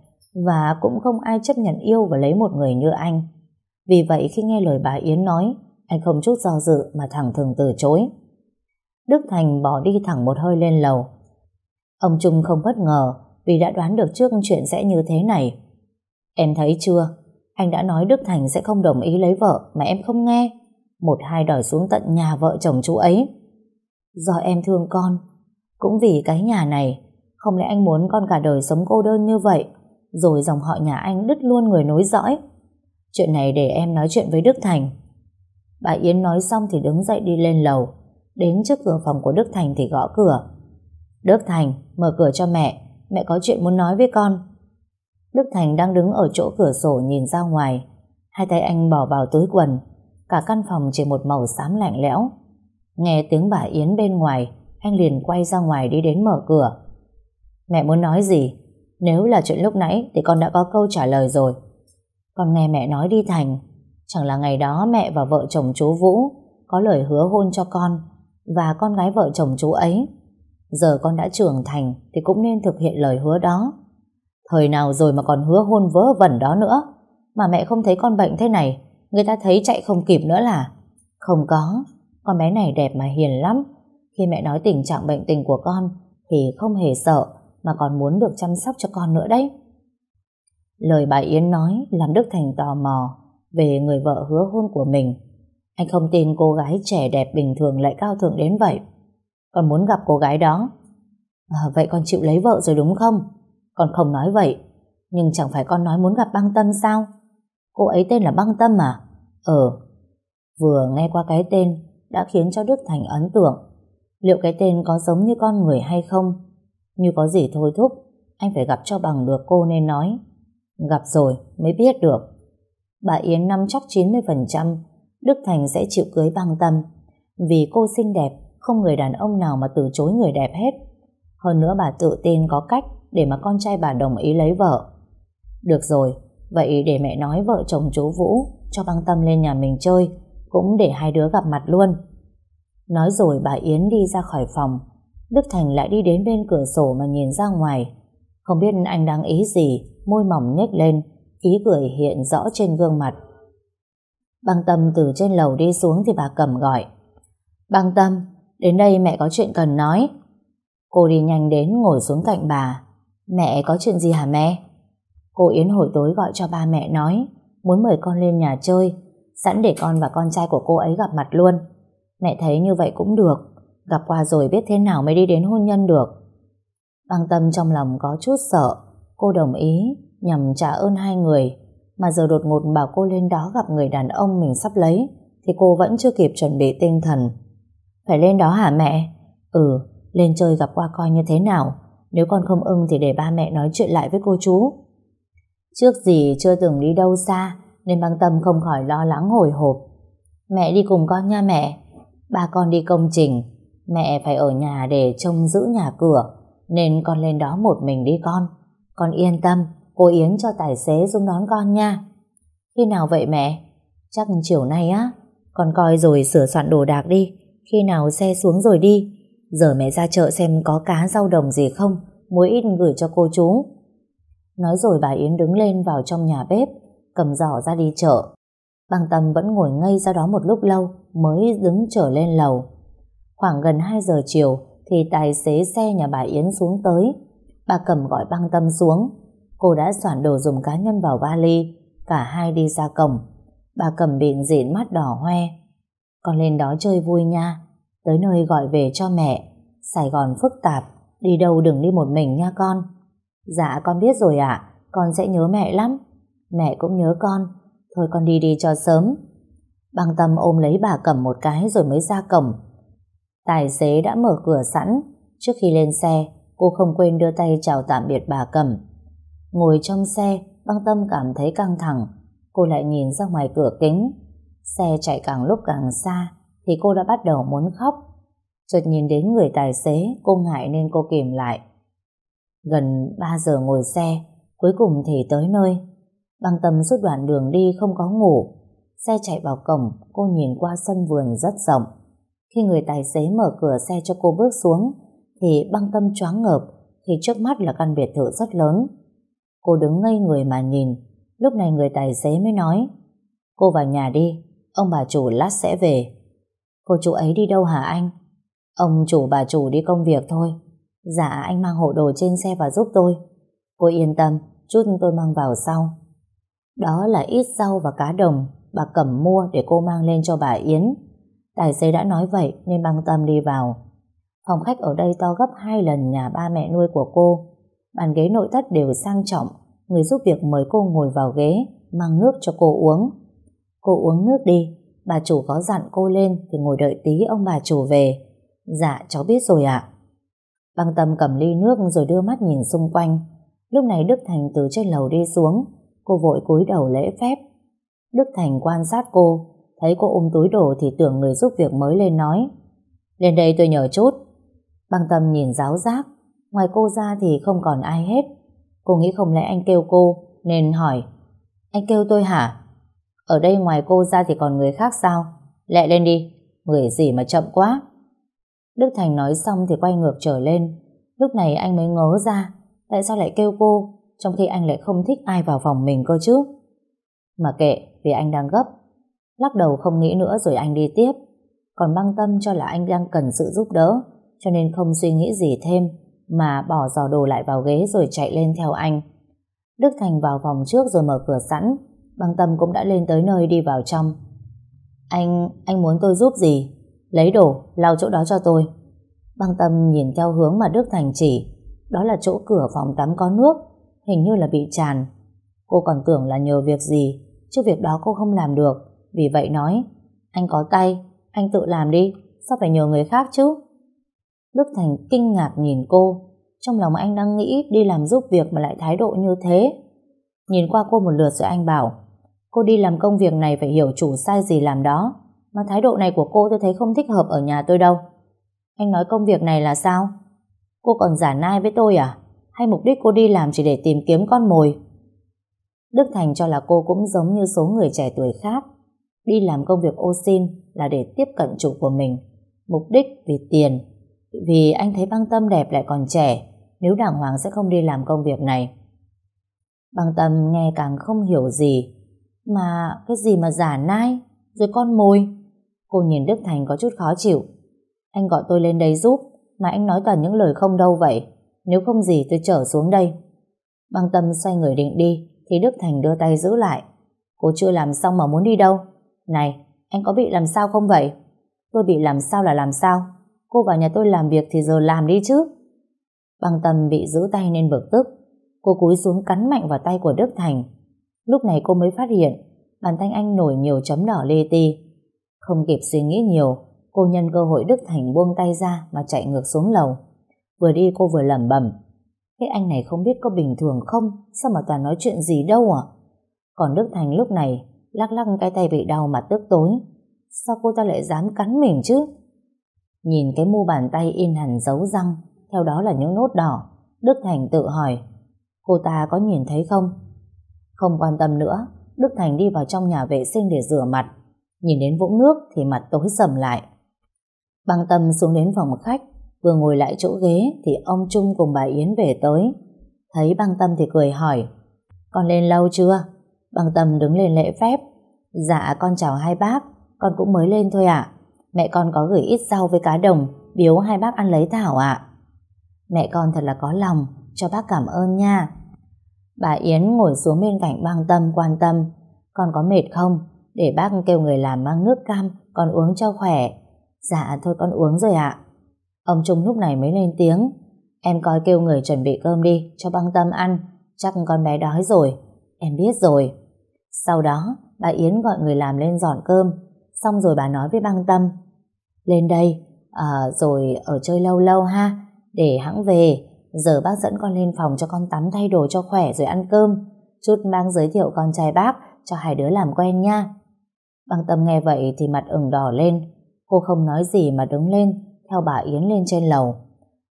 và cũng không ai chấp nhận yêu và lấy một người như anh. Vì vậy khi nghe lời bà Yến nói, anh không chút do dự mà thẳng thừng từ chối. Đức Thành bỏ đi thẳng một hơi lên lầu. Ông Trung không bất ngờ vì đã đoán được trước chuyện sẽ như thế này. Em thấy chưa, anh đã nói Đức Thành sẽ không đồng ý lấy vợ mà em không nghe. Một hai đòi xuống tận nhà vợ chồng chú ấy. Do em thương con, cũng vì cái nhà này, không lẽ anh muốn con cả đời sống cô đơn như vậy, rồi dòng họ nhà anh đứt luôn người nối dõi. Chuyện này để em nói chuyện với Đức Thành. Bà Yến nói xong thì đứng dậy đi lên lầu, đến trước cửa phòng của Đức Thành thì gõ cửa. Đức Thành, mở cửa cho mẹ, mẹ có chuyện muốn nói với con. Đức Thành đang đứng ở chỗ cửa sổ nhìn ra ngoài, hai tay anh bỏ vào túi quần, cả căn phòng chỉ một màu xám lạnh lẽo. Nghe tiếng bà Yến bên ngoài, anh liền quay ra ngoài đi đến mở cửa. Mẹ muốn nói gì? Nếu là chuyện lúc nãy thì con đã có câu trả lời rồi. Con nghe mẹ nói đi Thành, chẳng là ngày đó mẹ và vợ chồng chú Vũ có lời hứa hôn cho con và con gái vợ chồng chú ấy. Giờ con đã trưởng thành thì cũng nên thực hiện lời hứa đó. Thời nào rồi mà còn hứa hôn vớ vẩn đó nữa. Mà mẹ không thấy con bệnh thế này, người ta thấy chạy không kịp nữa là. Không có, con bé này đẹp mà hiền lắm. Khi mẹ nói tình trạng bệnh tình của con thì không hề sợ mà còn muốn được chăm sóc cho con nữa đấy. Lời bà Yến nói làm Đức Thành tò mò về người vợ hứa hôn của mình. Anh không tin cô gái trẻ đẹp bình thường lại cao thượng đến vậy. Con muốn gặp cô gái đó. À, vậy con chịu lấy vợ rồi đúng không? Con không nói vậy. Nhưng chẳng phải con nói muốn gặp băng tâm sao? Cô ấy tên là băng tâm à? Ờ. Vừa nghe qua cái tên đã khiến cho Đức Thành ấn tượng. Liệu cái tên có giống như con người hay không? Như có gì thôi thúc, anh phải gặp cho bằng được cô nên nói. Gặp rồi mới biết được. Bà Yến nắm chắc 90% Đức Thành sẽ chịu cưới băng tâm vì cô xinh đẹp không người đàn ông nào mà từ chối người đẹp hết. Hơn nữa bà tự tin có cách để mà con trai bà đồng ý lấy vợ. Được rồi, vậy để mẹ nói vợ chồng chú Vũ cho băng tâm lên nhà mình chơi, cũng để hai đứa gặp mặt luôn. Nói rồi bà Yến đi ra khỏi phòng, Đức Thành lại đi đến bên cửa sổ mà nhìn ra ngoài. Không biết anh đang ý gì, môi mỏng nhếch lên, ý cười hiện rõ trên gương mặt. Băng Tâm từ trên lầu đi xuống thì bà cầm gọi. Băng Tâm, đến đây mẹ có chuyện cần nói. Cô đi nhanh đến ngồi xuống cạnh bà. Mẹ có chuyện gì hả mẹ? Cô Yến hồi tối gọi cho ba mẹ nói muốn mời con lên nhà chơi sẵn để con và con trai của cô ấy gặp mặt luôn. Mẹ thấy như vậy cũng được gặp qua rồi biết thế nào mới đi đến hôn nhân được. Băng tâm trong lòng có chút sợ cô đồng ý nhằm trả ơn hai người mà giờ đột ngột bảo cô lên đó gặp người đàn ông mình sắp lấy thì cô vẫn chưa kịp chuẩn bị tinh thần. Phải lên đó hả mẹ? Ừ, lên chơi gặp qua coi như thế nào nếu con không ưng thì để ba mẹ nói chuyện lại với cô chú. Trước gì chưa từng đi đâu xa nên băng tâm không khỏi lo lắng hồi hộp. Mẹ đi cùng con nha mẹ. Ba con đi công trình. Mẹ phải ở nhà để trông giữ nhà cửa nên con lên đó một mình đi con. Con yên tâm, cô Yến cho tài xế xuống đón con nha. Khi nào vậy mẹ? Chắc chiều nay á. Con coi rồi sửa soạn đồ đạc đi. Khi nào xe xuống rồi đi. Giờ mẹ ra chợ xem có cá rau đồng gì không, muối ít gửi cho cô chú. Nói rồi bà Yến đứng lên vào trong nhà bếp, cầm giỏ ra đi chợ. bằng tầm vẫn ngồi ngây ra đó một lúc lâu mới đứng trở lên lầu. Khoảng gần 2 giờ chiều thì tài xế xe nhà bà Yến xuống tới. Bà cầm gọi băng Tâm xuống. Cô đã soạn đồ dùng cá nhân vào vali, cả hai đi ra cổng. Bà cầm bịn dịn mắt đỏ hoe. Con lên đó chơi vui nha, Tới nơi gọi về cho mẹ. Sài Gòn phức tạp. Đi đâu đừng đi một mình nha con. Dạ con biết rồi ạ. Con sẽ nhớ mẹ lắm. Mẹ cũng nhớ con. Thôi con đi đi cho sớm. Băng tâm ôm lấy bà cầm một cái rồi mới ra cổng. Tài xế đã mở cửa sẵn Trước khi lên xe Cô không quên đưa tay chào tạm biệt bà cầm Ngồi trong xe Băng tâm cảm thấy căng thẳng Cô lại nhìn ra ngoài cửa kính Xe chạy càng lúc càng xa thì cô đã bắt đầu muốn khóc. Chợt nhìn đến người tài xế, cô ngại nên cô kìm lại. Gần 3 giờ ngồi xe, Cuối cùng thì tới nơi. Băng tâm suốt đoạn đường đi không có ngủ. Xe chạy vào cổng, cô nhìn qua sân vườn rất rộng. Khi người tài xế mở cửa xe cho cô bước xuống, thì băng tâm choáng ngợp khi trước mắt là căn biệt thự rất lớn. Cô đứng ngây người mà nhìn, lúc này người tài xế mới nói Cô vào nhà đi, ông bà chủ lát sẽ về. Cô chủ ấy đi đâu hả anh? Ông chủ bà chủ đi công việc thôi. Dạ anh mang hộ đồ trên xe và giúp tôi. Cô yên tâm, chút tôi mang vào sau. Đó là ít rau và cá đồng bà Cẩm mua để cô mang lên cho bà Yến. Tài xế đã nói vậy nên băng tâm đi vào. Phòng khách ở đây to gấp hai lần nhà ba mẹ nuôi của cô. Bàn ghế nội thất đều sang trọng. Người giúp việc mời cô ngồi vào ghế, mang nước cho cô uống. Cô uống nước đi, bà chủ có dặn cô lên thì ngồi đợi tí ông bà chủ về. Dạ, cháu biết rồi ạ. Băng tâm cầm ly nước rồi đưa mắt nhìn xung quanh. Lúc này Đức Thành từ trên lầu đi xuống, cô vội cúi đầu lễ phép. Đức Thành quan sát cô, thấy cô ôm túi đồ thì tưởng người giúp việc mới lên nói. Lên đây tôi nhờ chút. Băng tâm nhìn giáo giác, ngoài cô ra thì không còn ai hết. Cô nghĩ không lẽ anh kêu cô, nên hỏi. Anh kêu tôi hả? Ở đây ngoài cô ra thì còn người khác sao? Lẹ lên đi, người gì mà chậm quá. Đức Thành nói xong thì quay ngược trở lên. Lúc này anh mới ngớ ra, tại sao lại kêu cô, trong khi anh lại không thích ai vào phòng mình cơ chứ? Mà kệ, vì anh đang gấp. Lắc đầu không nghĩ nữa rồi anh đi tiếp. Còn băng tâm cho là anh đang cần sự giúp đỡ, cho nên không suy nghĩ gì thêm, mà bỏ giỏ đồ lại vào ghế rồi chạy lên theo anh. Đức Thành vào phòng trước rồi mở cửa sẵn, băng tâm cũng đã lên tới nơi đi vào trong. Anh, anh muốn tôi giúp gì? Lấy đồ, lau chỗ đó cho tôi. Băng tâm nhìn theo hướng mà Đức Thành chỉ, đó là chỗ cửa phòng tắm có nước, hình như là bị tràn. Cô còn tưởng là nhờ việc gì, chứ việc đó cô không làm được. Vì vậy nói, anh có tay, anh tự làm đi, sao phải nhờ người khác chứ? Đức Thành kinh ngạc nhìn cô, trong lòng anh đang nghĩ đi làm giúp việc mà lại thái độ như thế. Nhìn qua cô một lượt rồi anh bảo, cô đi làm công việc này phải hiểu chủ sai gì làm đó, mà thái độ này của cô tôi thấy không thích hợp ở nhà tôi đâu. Anh nói công việc này là sao? Cô còn giả nai với tôi à? Hay mục đích cô đi làm chỉ để tìm kiếm con mồi? Đức Thành cho là cô cũng giống như số người trẻ tuổi khác. Đi làm công việc ô xin là để tiếp cận chủ của mình. Mục đích vì tiền. Vì anh thấy băng tâm đẹp lại còn trẻ. Nếu đàng hoàng sẽ không đi làm công việc này. Băng tâm nghe càng không hiểu gì. Mà cái gì mà giả nai? Rồi con mồi? Cô nhìn Đức Thành có chút khó chịu. Anh gọi tôi lên đây giúp. Mà anh nói toàn những lời không đâu vậy. Nếu không gì tôi trở xuống đây. Băng tâm xoay người định đi, thì Đức Thành đưa tay giữ lại. Cô chưa làm xong mà muốn đi đâu? Này, anh có bị làm sao không vậy? Tôi bị làm sao là làm sao? Cô vào nhà tôi làm việc thì giờ làm đi chứ. Băng tâm bị giữ tay nên bực tức. Cô cúi xuống cắn mạnh vào tay của Đức Thành. Lúc này cô mới phát hiện bàn tay anh nổi nhiều chấm đỏ lê ti. Không kịp suy nghĩ nhiều, cô nhân cơ hội Đức Thành buông tay ra mà chạy ngược xuống lầu. Vừa đi cô vừa lẩm bẩm cái anh này không biết có bình thường không Sao mà toàn nói chuyện gì đâu à Còn Đức Thành lúc này Lắc lắc cái tay bị đau mà tức tối. Sao cô ta lại dám cắn mình chứ? Nhìn cái mu bàn tay in hẳn dấu răng, Theo đó là những nốt đỏ, Đức Thành tự hỏi, Cô ta có nhìn thấy không? Không quan tâm nữa. Đức Thành đi vào trong nhà vệ sinh để rửa mặt. Nhìn đến vũng nước thì mặt tối sầm lại. Băng tâm xuống đến phòng khách, Vừa ngồi lại chỗ ghế thì ông Trung cùng bà Yến về tới. Thấy băng tâm thì cười hỏi, Con lên lâu chưa? Băng tâm đứng lên lễ phép. Dạ con chào hai bác. Con cũng mới lên thôi ạ. Mẹ con có gửi ít rau với cá đồng, Biếu hai bác ăn lấy thảo ạ. Mẹ con thật là có lòng. Cho bác cảm ơn nha. Bà Yến ngồi xuống bên cạnh băng tâm, quan tâm. Con có mệt không? Để bác kêu người làm mang nước cam, Con uống cho khỏe. Dạ thôi con uống rồi ạ. Ông Trung lúc này mới lên tiếng. Em coi kêu người chuẩn bị cơm đi, Cho băng tâm ăn. Chắc con bé đói rồi. Em biết rồi. Sau đó bà Yến gọi người làm lên dọn cơm. Xong rồi bà nói với băng tâm Lên đây à, Rồi ở chơi lâu lâu ha. Để hãng về. Giờ bác dẫn con lên phòng cho con tắm thay đồ cho khỏe Rồi ăn cơm. Chút bác giới thiệu con trai bác Cho hai đứa làm quen nha. Băng tâm nghe vậy thì mặt ửng đỏ lên. Cô không nói gì mà đứng lên theo bà Yến lên trên lầu.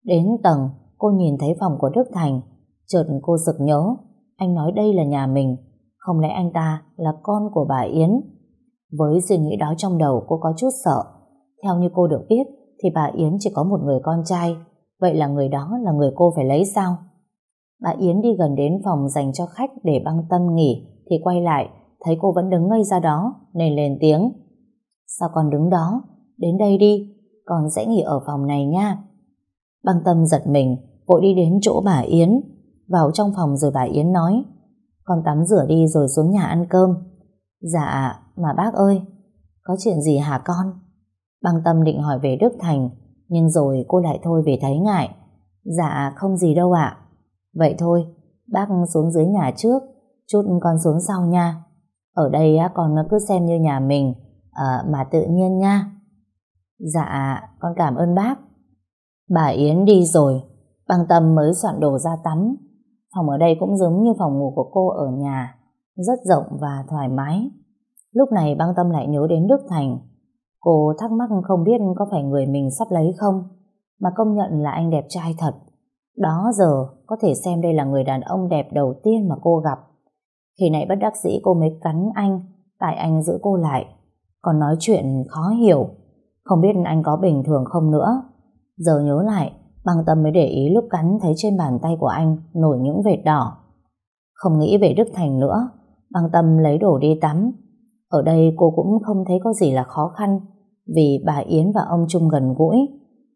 Đến tầng, cô nhìn thấy phòng của Đức Thành. Chợt cô sực nhớ, anh nói đây là nhà mình, không lẽ anh ta là con của bà Yến? Với suy nghĩ đó trong đầu cô có chút sợ. Theo như cô được biết thì bà Yến chỉ có một người con trai, vậy là người đó là người cô phải lấy sao? Bà Yến đi gần đến phòng dành cho khách để băng tâm nghỉ thì quay lại, thấy cô vẫn đứng ngây ra đó nên lên tiếng. Sao con đứng đó? Đến đây đi, con sẽ nghỉ ở phòng này nha. Băng tâm giật mình, vội đi đến chỗ bà Yến, vào trong phòng rồi bà Yến nói con tắm rửa đi rồi xuống nhà ăn cơm. Dạ, mà bác ơi, có chuyện gì hả con? Băng tâm định hỏi về Đức Thành, nhưng rồi cô lại thôi vì thấy ngại. Dạ, không gì đâu ạ. Vậy thôi, bác xuống dưới nhà trước, chút con xuống sau nha. Ở đây con cứ xem như nhà mình, à, mà tự nhiên nha. Dạ, con cảm ơn bác. Bà Yến đi rồi, băng tâm mới soạn đồ ra tắm. Phòng ở đây cũng giống như phòng ngủ của cô ở nhà, rất rộng và thoải mái. Lúc này băng tâm lại nhớ đến Đức Thành. Cô thắc mắc không biết có phải người mình sắp lấy không, mà công nhận là anh đẹp trai thật. Đó giờ có thể xem đây là người đàn ông đẹp đầu tiên mà cô gặp. Khi nãy bất đắc dĩ cô mới cắn anh, tại anh giữ cô lại. Còn nói chuyện khó hiểu, không biết anh có bình thường không nữa. Giờ nhớ lại, Băng tâm mới để ý lúc cắn thấy trên bàn tay của anh nổi những vệt đỏ. Không nghĩ về Đức Thành nữa, băng tâm lấy đồ đi tắm. Ở đây cô cũng không thấy có gì là khó khăn vì bà Yến và ông Trung gần gũi.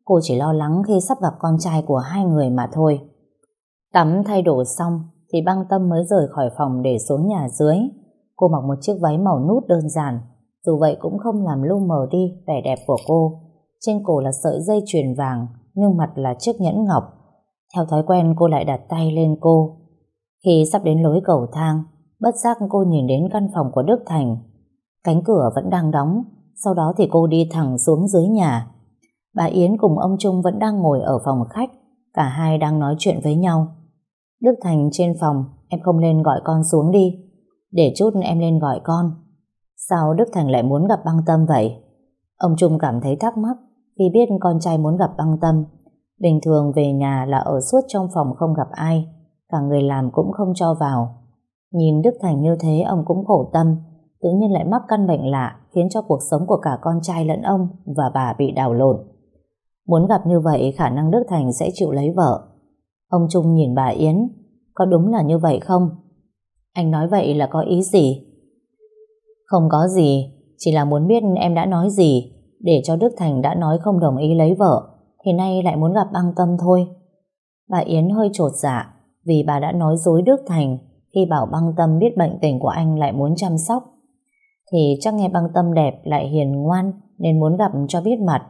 Cô chỉ lo lắng khi sắp gặp con trai của hai người mà thôi. Tắm thay đồ xong thì băng tâm mới rời khỏi phòng để xuống nhà dưới. Cô mặc một chiếc váy màu nút đơn giản, dù vậy cũng không làm lu mờ đi vẻ đẹp của cô. Trên cổ là sợi dây chuyền vàng, nhưng mặt là chiếc nhẫn ngọc. Theo thói quen cô lại đặt tay lên cô. Khi sắp đến lối cầu thang, bất giác cô nhìn đến căn phòng của Đức Thành. Cánh cửa vẫn đang đóng, sau đó thì cô đi thẳng xuống dưới nhà. Bà Yến cùng ông Trung vẫn đang ngồi ở phòng khách, cả hai đang nói chuyện với nhau. Đức Thành trên phòng, em không lên gọi con xuống đi. Để chút em lên gọi con. Sao Đức Thành lại muốn gặp băng tâm vậy? Ông Trung cảm thấy thắc mắc khi biết con trai muốn gặp băng tâm. Bình thường về nhà là ở suốt trong phòng không gặp ai, cả người làm cũng không cho vào. Nhìn Đức Thành như thế ông cũng khổ tâm, tự nhiên lại mắc căn bệnh lạ khiến cho cuộc sống của cả con trai lẫn ông và bà bị đảo lộn. Muốn gặp như vậy khả năng Đức Thành sẽ chịu lấy vợ. Ông Trung nhìn bà Yến, có đúng là như vậy không? Anh nói vậy là có ý gì? Không có gì, chỉ là muốn biết em đã nói gì để cho Đức Thành đã nói không đồng ý lấy vợ thì nay lại muốn gặp băng tâm thôi. Bà Yến hơi trột dạ vì bà đã nói dối Đức Thành khi bảo băng tâm biết bệnh tình của anh lại muốn chăm sóc. Thì chắc nghe băng tâm đẹp lại hiền ngoan nên muốn gặp cho biết mặt.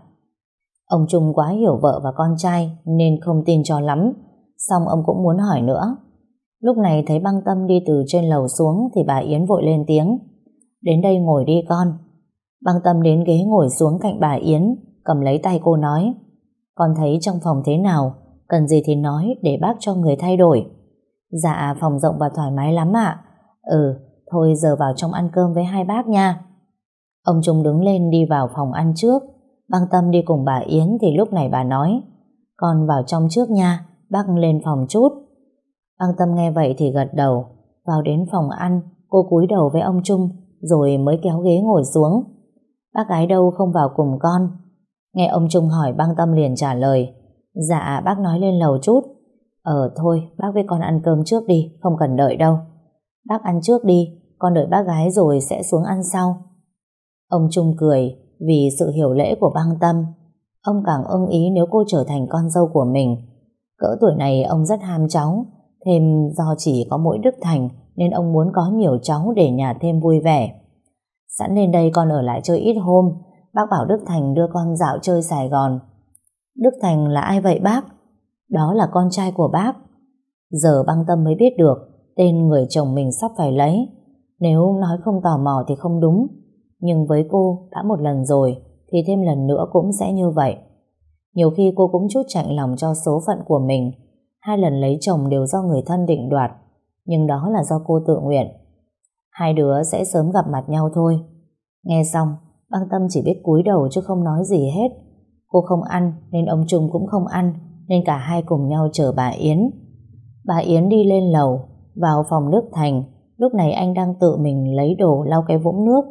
Ông Trung quá hiểu vợ và con trai nên không tin cho lắm, xong ông cũng muốn hỏi nữa. Lúc này thấy băng tâm đi từ trên lầu xuống thì bà Yến vội lên tiếng. Đến đây ngồi đi con, Băng tâm đến ghế ngồi xuống cạnh bà Yến, cầm lấy tay cô nói, con thấy trong phòng thế nào, cần gì thì nói để bác cho người thay đổi. Dạ, phòng rộng và thoải mái lắm ạ. Ừ, thôi giờ vào trong ăn cơm với hai bác nha. Ông Trung đứng lên đi vào phòng ăn trước, băng tâm đi cùng bà Yến thì lúc này bà nói, con vào trong trước nha, bác lên phòng chút. Băng tâm nghe vậy thì gật đầu, vào đến phòng ăn, cô cúi đầu với ông Trung, rồi mới kéo ghế ngồi xuống. Bác gái đâu không vào cùng con? Nghe ông Trung hỏi, băng tâm liền trả lời. Dạ bác nói lên lầu chút. Ờ thôi, bác với con ăn cơm trước đi, Không cần đợi đâu. Bác ăn trước đi, Con đợi bác gái rồi sẽ xuống ăn sau. Ông Trung cười, Vì sự hiểu lễ của băng tâm. Ông càng ưng ý nếu cô trở thành con dâu của mình. Cỡ tuổi này ông rất ham cháu, Thêm do chỉ có mỗi Đức Thành Nên ông muốn có nhiều cháu để nhà thêm vui vẻ. Sẵn lên đây con ở lại chơi ít hôm. Bác bảo Đức Thành đưa con dạo chơi Sài Gòn. Đức Thành là ai vậy bác? Đó là con trai của bác. Giờ băng tâm mới biết được Tên người chồng mình sắp phải lấy. Nếu nói không tò mò thì không đúng. Nhưng với cô đã một lần rồi Thì thêm lần nữa cũng sẽ như vậy. Nhiều khi cô cũng chút chạnh lòng cho số phận của mình. Hai lần lấy chồng đều do người thân định đoạt. Nhưng đó là do cô tự nguyện. Hai đứa sẽ sớm gặp mặt nhau thôi. Nghe xong, băng tâm chỉ biết cúi đầu chứ không nói gì hết. Cô không ăn nên ông Trung cũng không ăn nên cả hai cùng nhau chờ bà Yến. Bà Yến đi lên lầu, vào phòng nước Thành. Lúc này anh đang tự mình lấy đồ lau cái vũng nước.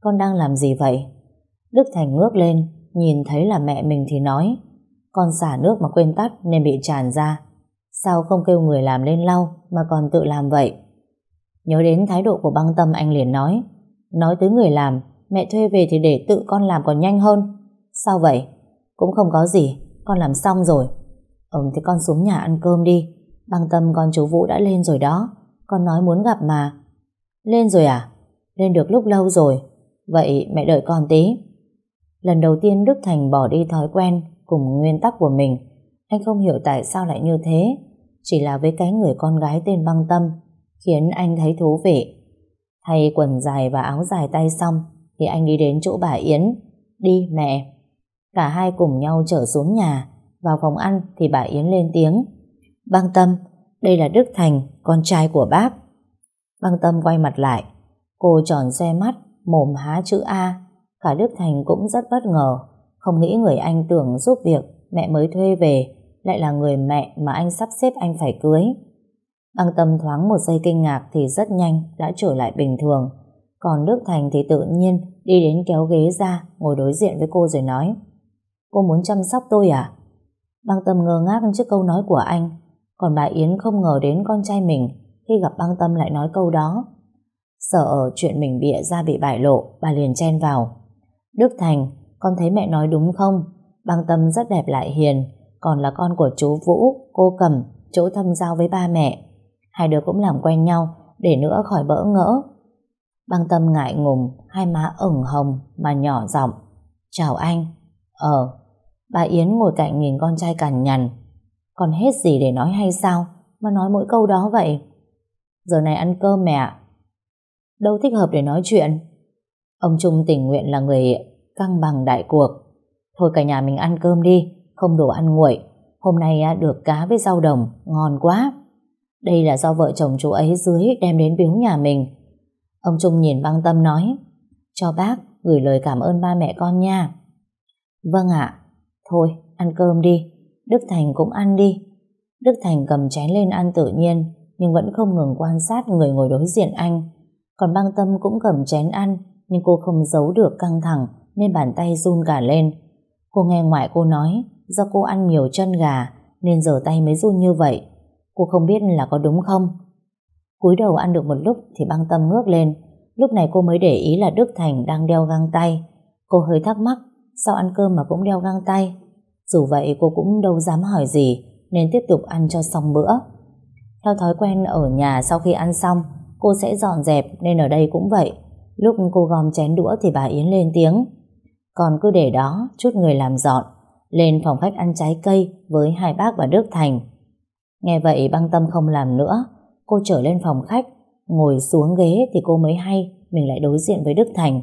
Con đang làm gì vậy? Đức Thành ngước lên, nhìn thấy là mẹ mình thì nói con xả nước mà quên tắt nên bị tràn ra. Sao không kêu người làm lên lau mà còn tự làm vậy? Nhớ đến thái độ của băng tâm, anh liền nói Nói tới người làm, Mẹ thuê về thì để tự con làm còn nhanh hơn. Sao vậy? Cũng không có gì, Con làm xong rồi. Ừ thì con xuống nhà ăn cơm đi. Băng tâm, con chú Vũ đã lên rồi đó. Con nói muốn gặp mà. Lên rồi à? Lên được lúc lâu rồi. Vậy mẹ đợi con tí. Lần đầu tiên Đức Thành bỏ đi thói quen Cùng nguyên tắc của mình. Anh không hiểu tại sao lại như thế. Chỉ là với cái người con gái tên băng tâm Khiến anh thấy thú vị. Thay quần dài và áo dài tay xong Thì anh đi đến chỗ bà Yến. Đi mẹ. Cả hai cùng nhau trở xuống nhà. Vào phòng ăn thì bà Yến lên tiếng. Băng Tâm Đây là Đức Thành, con trai của bác. Băng Tâm quay mặt lại. Cô tròn xe mắt Mồm há chữ A. Cả Đức Thành cũng rất bất ngờ. Không nghĩ người anh tưởng giúp việc Mẹ mới thuê về Lại là người mẹ mà anh sắp xếp anh phải cưới. Băng tâm thoáng một giây kinh ngạc thì rất nhanh đã trở lại bình thường. Còn Đức Thành thì tự nhiên đi đến kéo ghế ra ngồi đối diện với cô rồi nói Cô muốn chăm sóc tôi à? Băng tâm ngơ ngác trước câu nói của anh còn bà Yến không ngờ đến con trai mình khi gặp băng tâm lại nói câu đó. Sợ ở chuyện mình bịa ra bị bại lộ bà liền chen vào Đức Thành, con thấy mẹ nói đúng không? Băng tâm rất đẹp lại hiền còn là con của chú Vũ, cô Cầm chỗ thâm giao với ba mẹ Hai đứa cũng làm quen nhau để nữa khỏi bỡ ngỡ. Băng tâm ngại ngùng, hai má ửng hồng mà nhỏ giọng. Chào anh. Ờ, bà Yến ngồi cạnh nhìn con trai cằn nhằn. Còn hết gì để nói hay sao mà nói mỗi câu đó vậy? Giờ này ăn cơm mẹ Đâu thích hợp để nói chuyện. Ông Trung tình nguyện là người căng bằng đại cuộc. Thôi cả nhà mình ăn cơm đi, không đồ ăn nguội. Hôm nay được cá với rau đồng, ngon quá. Đây là do vợ chồng chú ấy dưới đem đến biếu nhà mình. Ông Trung nhìn băng tâm nói Cho bác gửi lời cảm ơn ba mẹ con nha. Vâng ạ. Thôi, ăn cơm đi. Đức Thành cũng ăn đi. Đức Thành cầm chén lên ăn tự nhiên nhưng vẫn không ngừng quan sát người ngồi đối diện anh. Còn băng tâm cũng cầm chén ăn nhưng cô không giấu được căng thẳng nên bàn tay run cả lên. Cô nghe ngoại cô nói do cô ăn nhiều chân gà nên giờ tay mới run như vậy. Cô không biết là có đúng không? cúi đầu ăn được một lúc thì băng tâm ngước lên. Lúc này cô mới để ý là Đức Thành đang đeo găng tay. Cô hơi thắc mắc, sao ăn cơm mà cũng đeo găng tay? Dù vậy cô cũng đâu dám hỏi gì, nên tiếp tục ăn cho xong bữa. Theo thói quen ở nhà sau khi ăn xong, cô sẽ dọn dẹp nên ở đây cũng vậy. Lúc cô gom chén đũa thì bà Yến lên tiếng. Còn cứ để đó, chút người làm dọn. Lên phòng khách ăn trái cây với hai bác và Đức Thành. Nghe vậy băng tâm không làm nữa. Cô trở lên phòng khách, Ngồi xuống ghế thì cô mới hay, Mình lại đối diện với Đức Thành.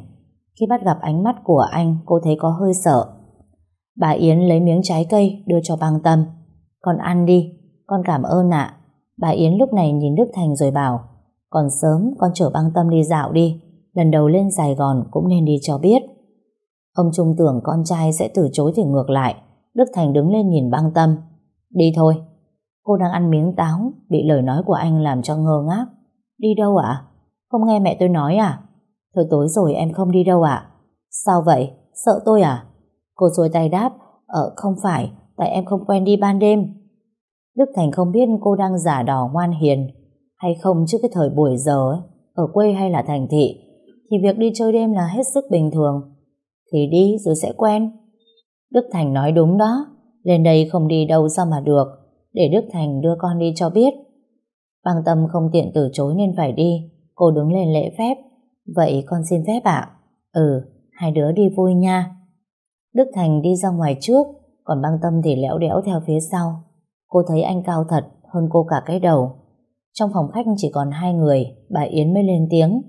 Khi bắt gặp ánh mắt của anh, Cô thấy có hơi sợ. Bà Yến lấy miếng trái cây, đưa cho băng tâm. Con ăn đi, Con cảm ơn ạ. Bà Yến lúc này nhìn Đức Thành rồi bảo, Còn sớm, con chở băng tâm đi dạo đi. Lần đầu lên Sài Gòn cũng nên đi cho biết. Ông Trung tưởng con trai sẽ từ chối thì ngược lại. Đức Thành đứng lên nhìn băng tâm. Đi thôi. Cô đang ăn miếng táo, bị lời nói của anh làm cho ngơ ngác. Đi đâu ạ? Không nghe mẹ tôi nói à? Thôi tối rồi em không đi đâu ạ. Sao vậy? Sợ tôi à? Cô rồi tay đáp, Ờ không phải, tại em không quen đi ban đêm. Đức Thành không biết cô đang giả đỏ ngoan hiền hay không trước cái thời buổi giờ ấy, ở quê hay là thành thị thì việc đi chơi đêm là hết sức bình thường. Thì đi rồi sẽ quen. Đức Thành nói đúng đó, lên đây không đi đâu sao mà được để Đức Thành đưa con đi cho biết. Băng tâm không tiện từ chối nên phải đi. Cô đứng lên lễ phép. Vậy con xin phép ạ. Ừ, hai đứa đi vui nha. Đức Thành đi ra ngoài trước, còn băng tâm thì lẽo đẽo theo phía sau. Cô thấy anh cao thật hơn cô cả cái đầu. Trong phòng khách chỉ còn hai người, bà Yến mới lên tiếng.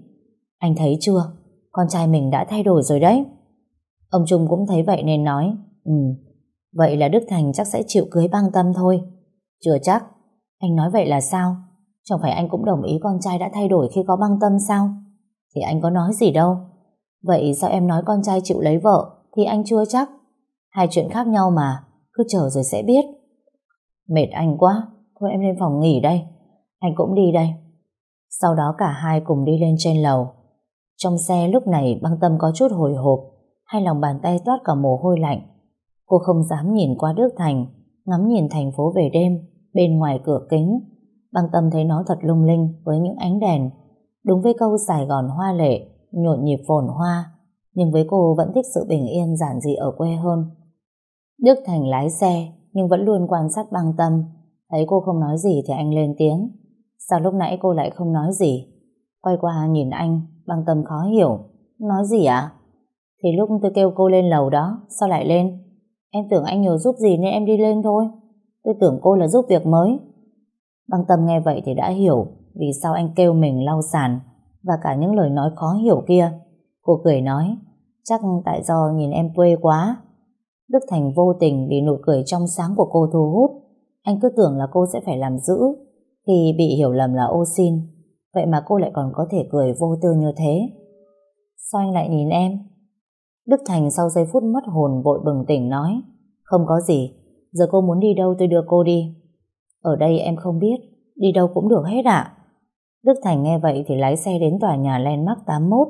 Anh thấy chưa? Con trai mình đã thay đổi rồi đấy. Ông Trung cũng thấy vậy nên nói, Ừ, vậy là Đức Thành chắc sẽ chịu cưới băng tâm thôi. Chưa chắc. Anh nói vậy là sao? Chẳng phải anh cũng đồng ý con trai đã thay đổi khi có băng tâm sao? Thì anh có nói gì đâu. Vậy sao em nói con trai chịu lấy vợ thì anh chưa chắc? Hai chuyện khác nhau mà, cứ chờ rồi sẽ biết. Mệt anh quá, thôi em lên phòng nghỉ đây. Anh cũng đi đây. Sau đó cả hai cùng đi lên trên lầu. Trong xe lúc này băng tâm có chút hồi hộp, hai lòng bàn tay toát cả mồ hôi lạnh. Cô không dám nhìn qua Đức Thành, ngắm nhìn thành phố về đêm, bên ngoài cửa kính. Băng tâm thấy nó thật lung linh với những ánh đèn. Đúng với câu Sài Gòn hoa lệ, nhộn nhịp phồn hoa, nhưng với cô vẫn thích sự bình yên giản dị ở quê hơn. Đức Thành lái xe, nhưng vẫn luôn quan sát băng tâm. Thấy cô không nói gì thì anh lên tiếng. Sao lúc nãy cô lại không nói gì? Quay qua nhìn anh, băng tâm khó hiểu. Nói gì ạ? Thì lúc tôi kêu cô lên lầu đó, sao lại lên? Em tưởng anh nhờ giúp gì nên em đi lên thôi. Tôi tưởng cô là giúp việc mới. Băng tâm nghe vậy thì đã hiểu vì sao anh kêu mình lau sàn và cả những lời nói khó hiểu kia. Cô cười nói, chắc tại do nhìn em quê quá. Đức Thành vô tình bị nụ cười trong sáng của cô thu hút. Anh cứ tưởng là cô sẽ phải làm giữ, thì bị hiểu lầm là ô xin. Vậy mà cô lại còn có thể cười vô tư như thế. Sao anh lại nhìn em? Đức Thành sau giây phút mất hồn vội bừng tỉnh nói, không có gì, giờ cô muốn đi đâu tôi đưa cô đi. Ở đây em không biết, đi đâu cũng được hết ạ. Đức Thành nghe vậy thì lái xe đến tòa nhà Landmark 81.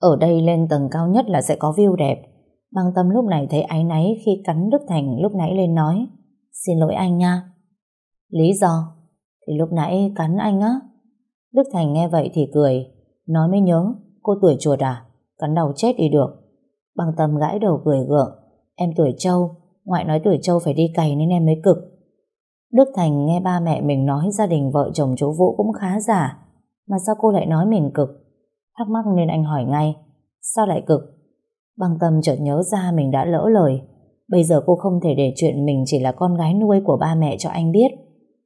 Ở đây lên tầng cao nhất là sẽ có view đẹp. Băng tâm lúc này thấy áy náy khi cắn Đức Thành lúc nãy lên nói Xin lỗi anh nha. Lý do? Thì lúc nãy cắn anh á. Đức Thành nghe vậy thì cười. Nói mới nhớ, cô tuổi chuột à? Cắn đầu chết đi được. Băng tâm gãi đầu cười gượng. Em tuổi trâu, ngoại nói tuổi trâu phải đi cày nên em mới cực. Đức Thành nghe ba mẹ mình nói gia đình vợ chồng chú Vũ cũng khá giả. Mà sao cô lại nói mình cực? Thắc mắc nên anh hỏi ngay. Sao lại cực? Băng tâm chợt nhớ ra mình đã lỡ lời. Bây giờ cô không thể để chuyện mình chỉ là con gái nuôi của ba mẹ cho anh biết.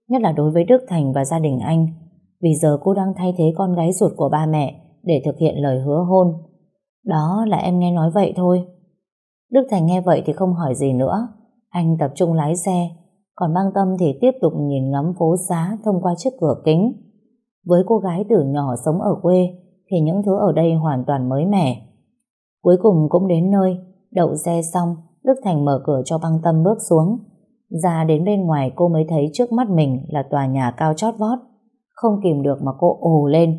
Nhất là đối với Đức Thành và gia đình anh. Vì giờ cô đang thay thế con gái ruột của ba mẹ để thực hiện lời hứa hôn. Đó là em nghe nói vậy thôi. Đức Thành nghe vậy thì không hỏi gì nữa. Anh tập trung lái xe. Còn băng tâm thì tiếp tục nhìn ngắm phố xá thông qua chiếc cửa kính. Với cô gái từ nhỏ sống ở quê thì những thứ ở đây hoàn toàn mới mẻ. Cuối cùng cũng đến nơi, đậu xe xong, Đức Thành mở cửa cho băng tâm bước xuống. Ra đến bên ngoài cô mới thấy trước mắt mình là tòa nhà cao chót vót. Không kìm được mà cô ồ lên.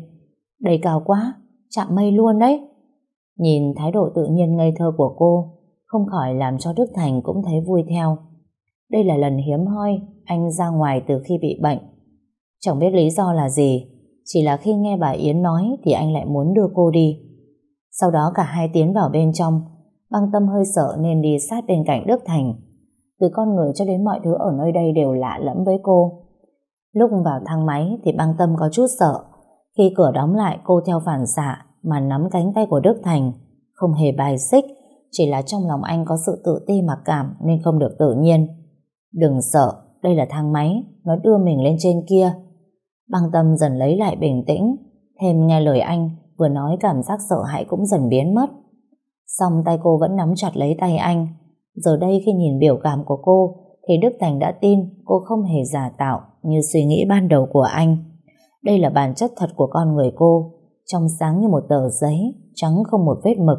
Đây cao quá, chạm mây luôn đấy. Nhìn thái độ tự nhiên ngây thơ của cô, không khỏi làm cho Đức Thành cũng thấy vui theo. Đây là lần hiếm hoi anh ra ngoài từ khi bị bệnh. Chẳng biết lý do là gì, chỉ là khi nghe bà Yến nói thì anh lại muốn đưa cô đi. Sau đó cả hai tiến vào bên trong, băng tâm hơi sợ nên đi sát bên cạnh Đức Thành. Từ con người cho đến mọi thứ ở nơi đây đều lạ lẫm với cô. Lúc vào thang máy thì băng tâm có chút sợ. Khi cửa đóng lại cô theo phản xạ mà nắm cánh tay của Đức Thành, không hề bài xích, chỉ là trong lòng anh có sự tự ti mặc cảm nên không được tự nhiên. Đừng sợ, đây là thang máy, nó đưa mình lên trên kia. Băng tâm dần lấy lại bình tĩnh, thêm nghe lời anh, vừa nói cảm giác sợ hãi cũng dần biến mất. Xong tay cô vẫn nắm chặt lấy tay anh. Giờ đây khi nhìn biểu cảm của cô, thì Đức Thành đã tin cô không hề giả tạo như suy nghĩ ban đầu của anh. Đây là bản chất thật của con người cô, trong sáng như một tờ giấy, trắng không một vết mực.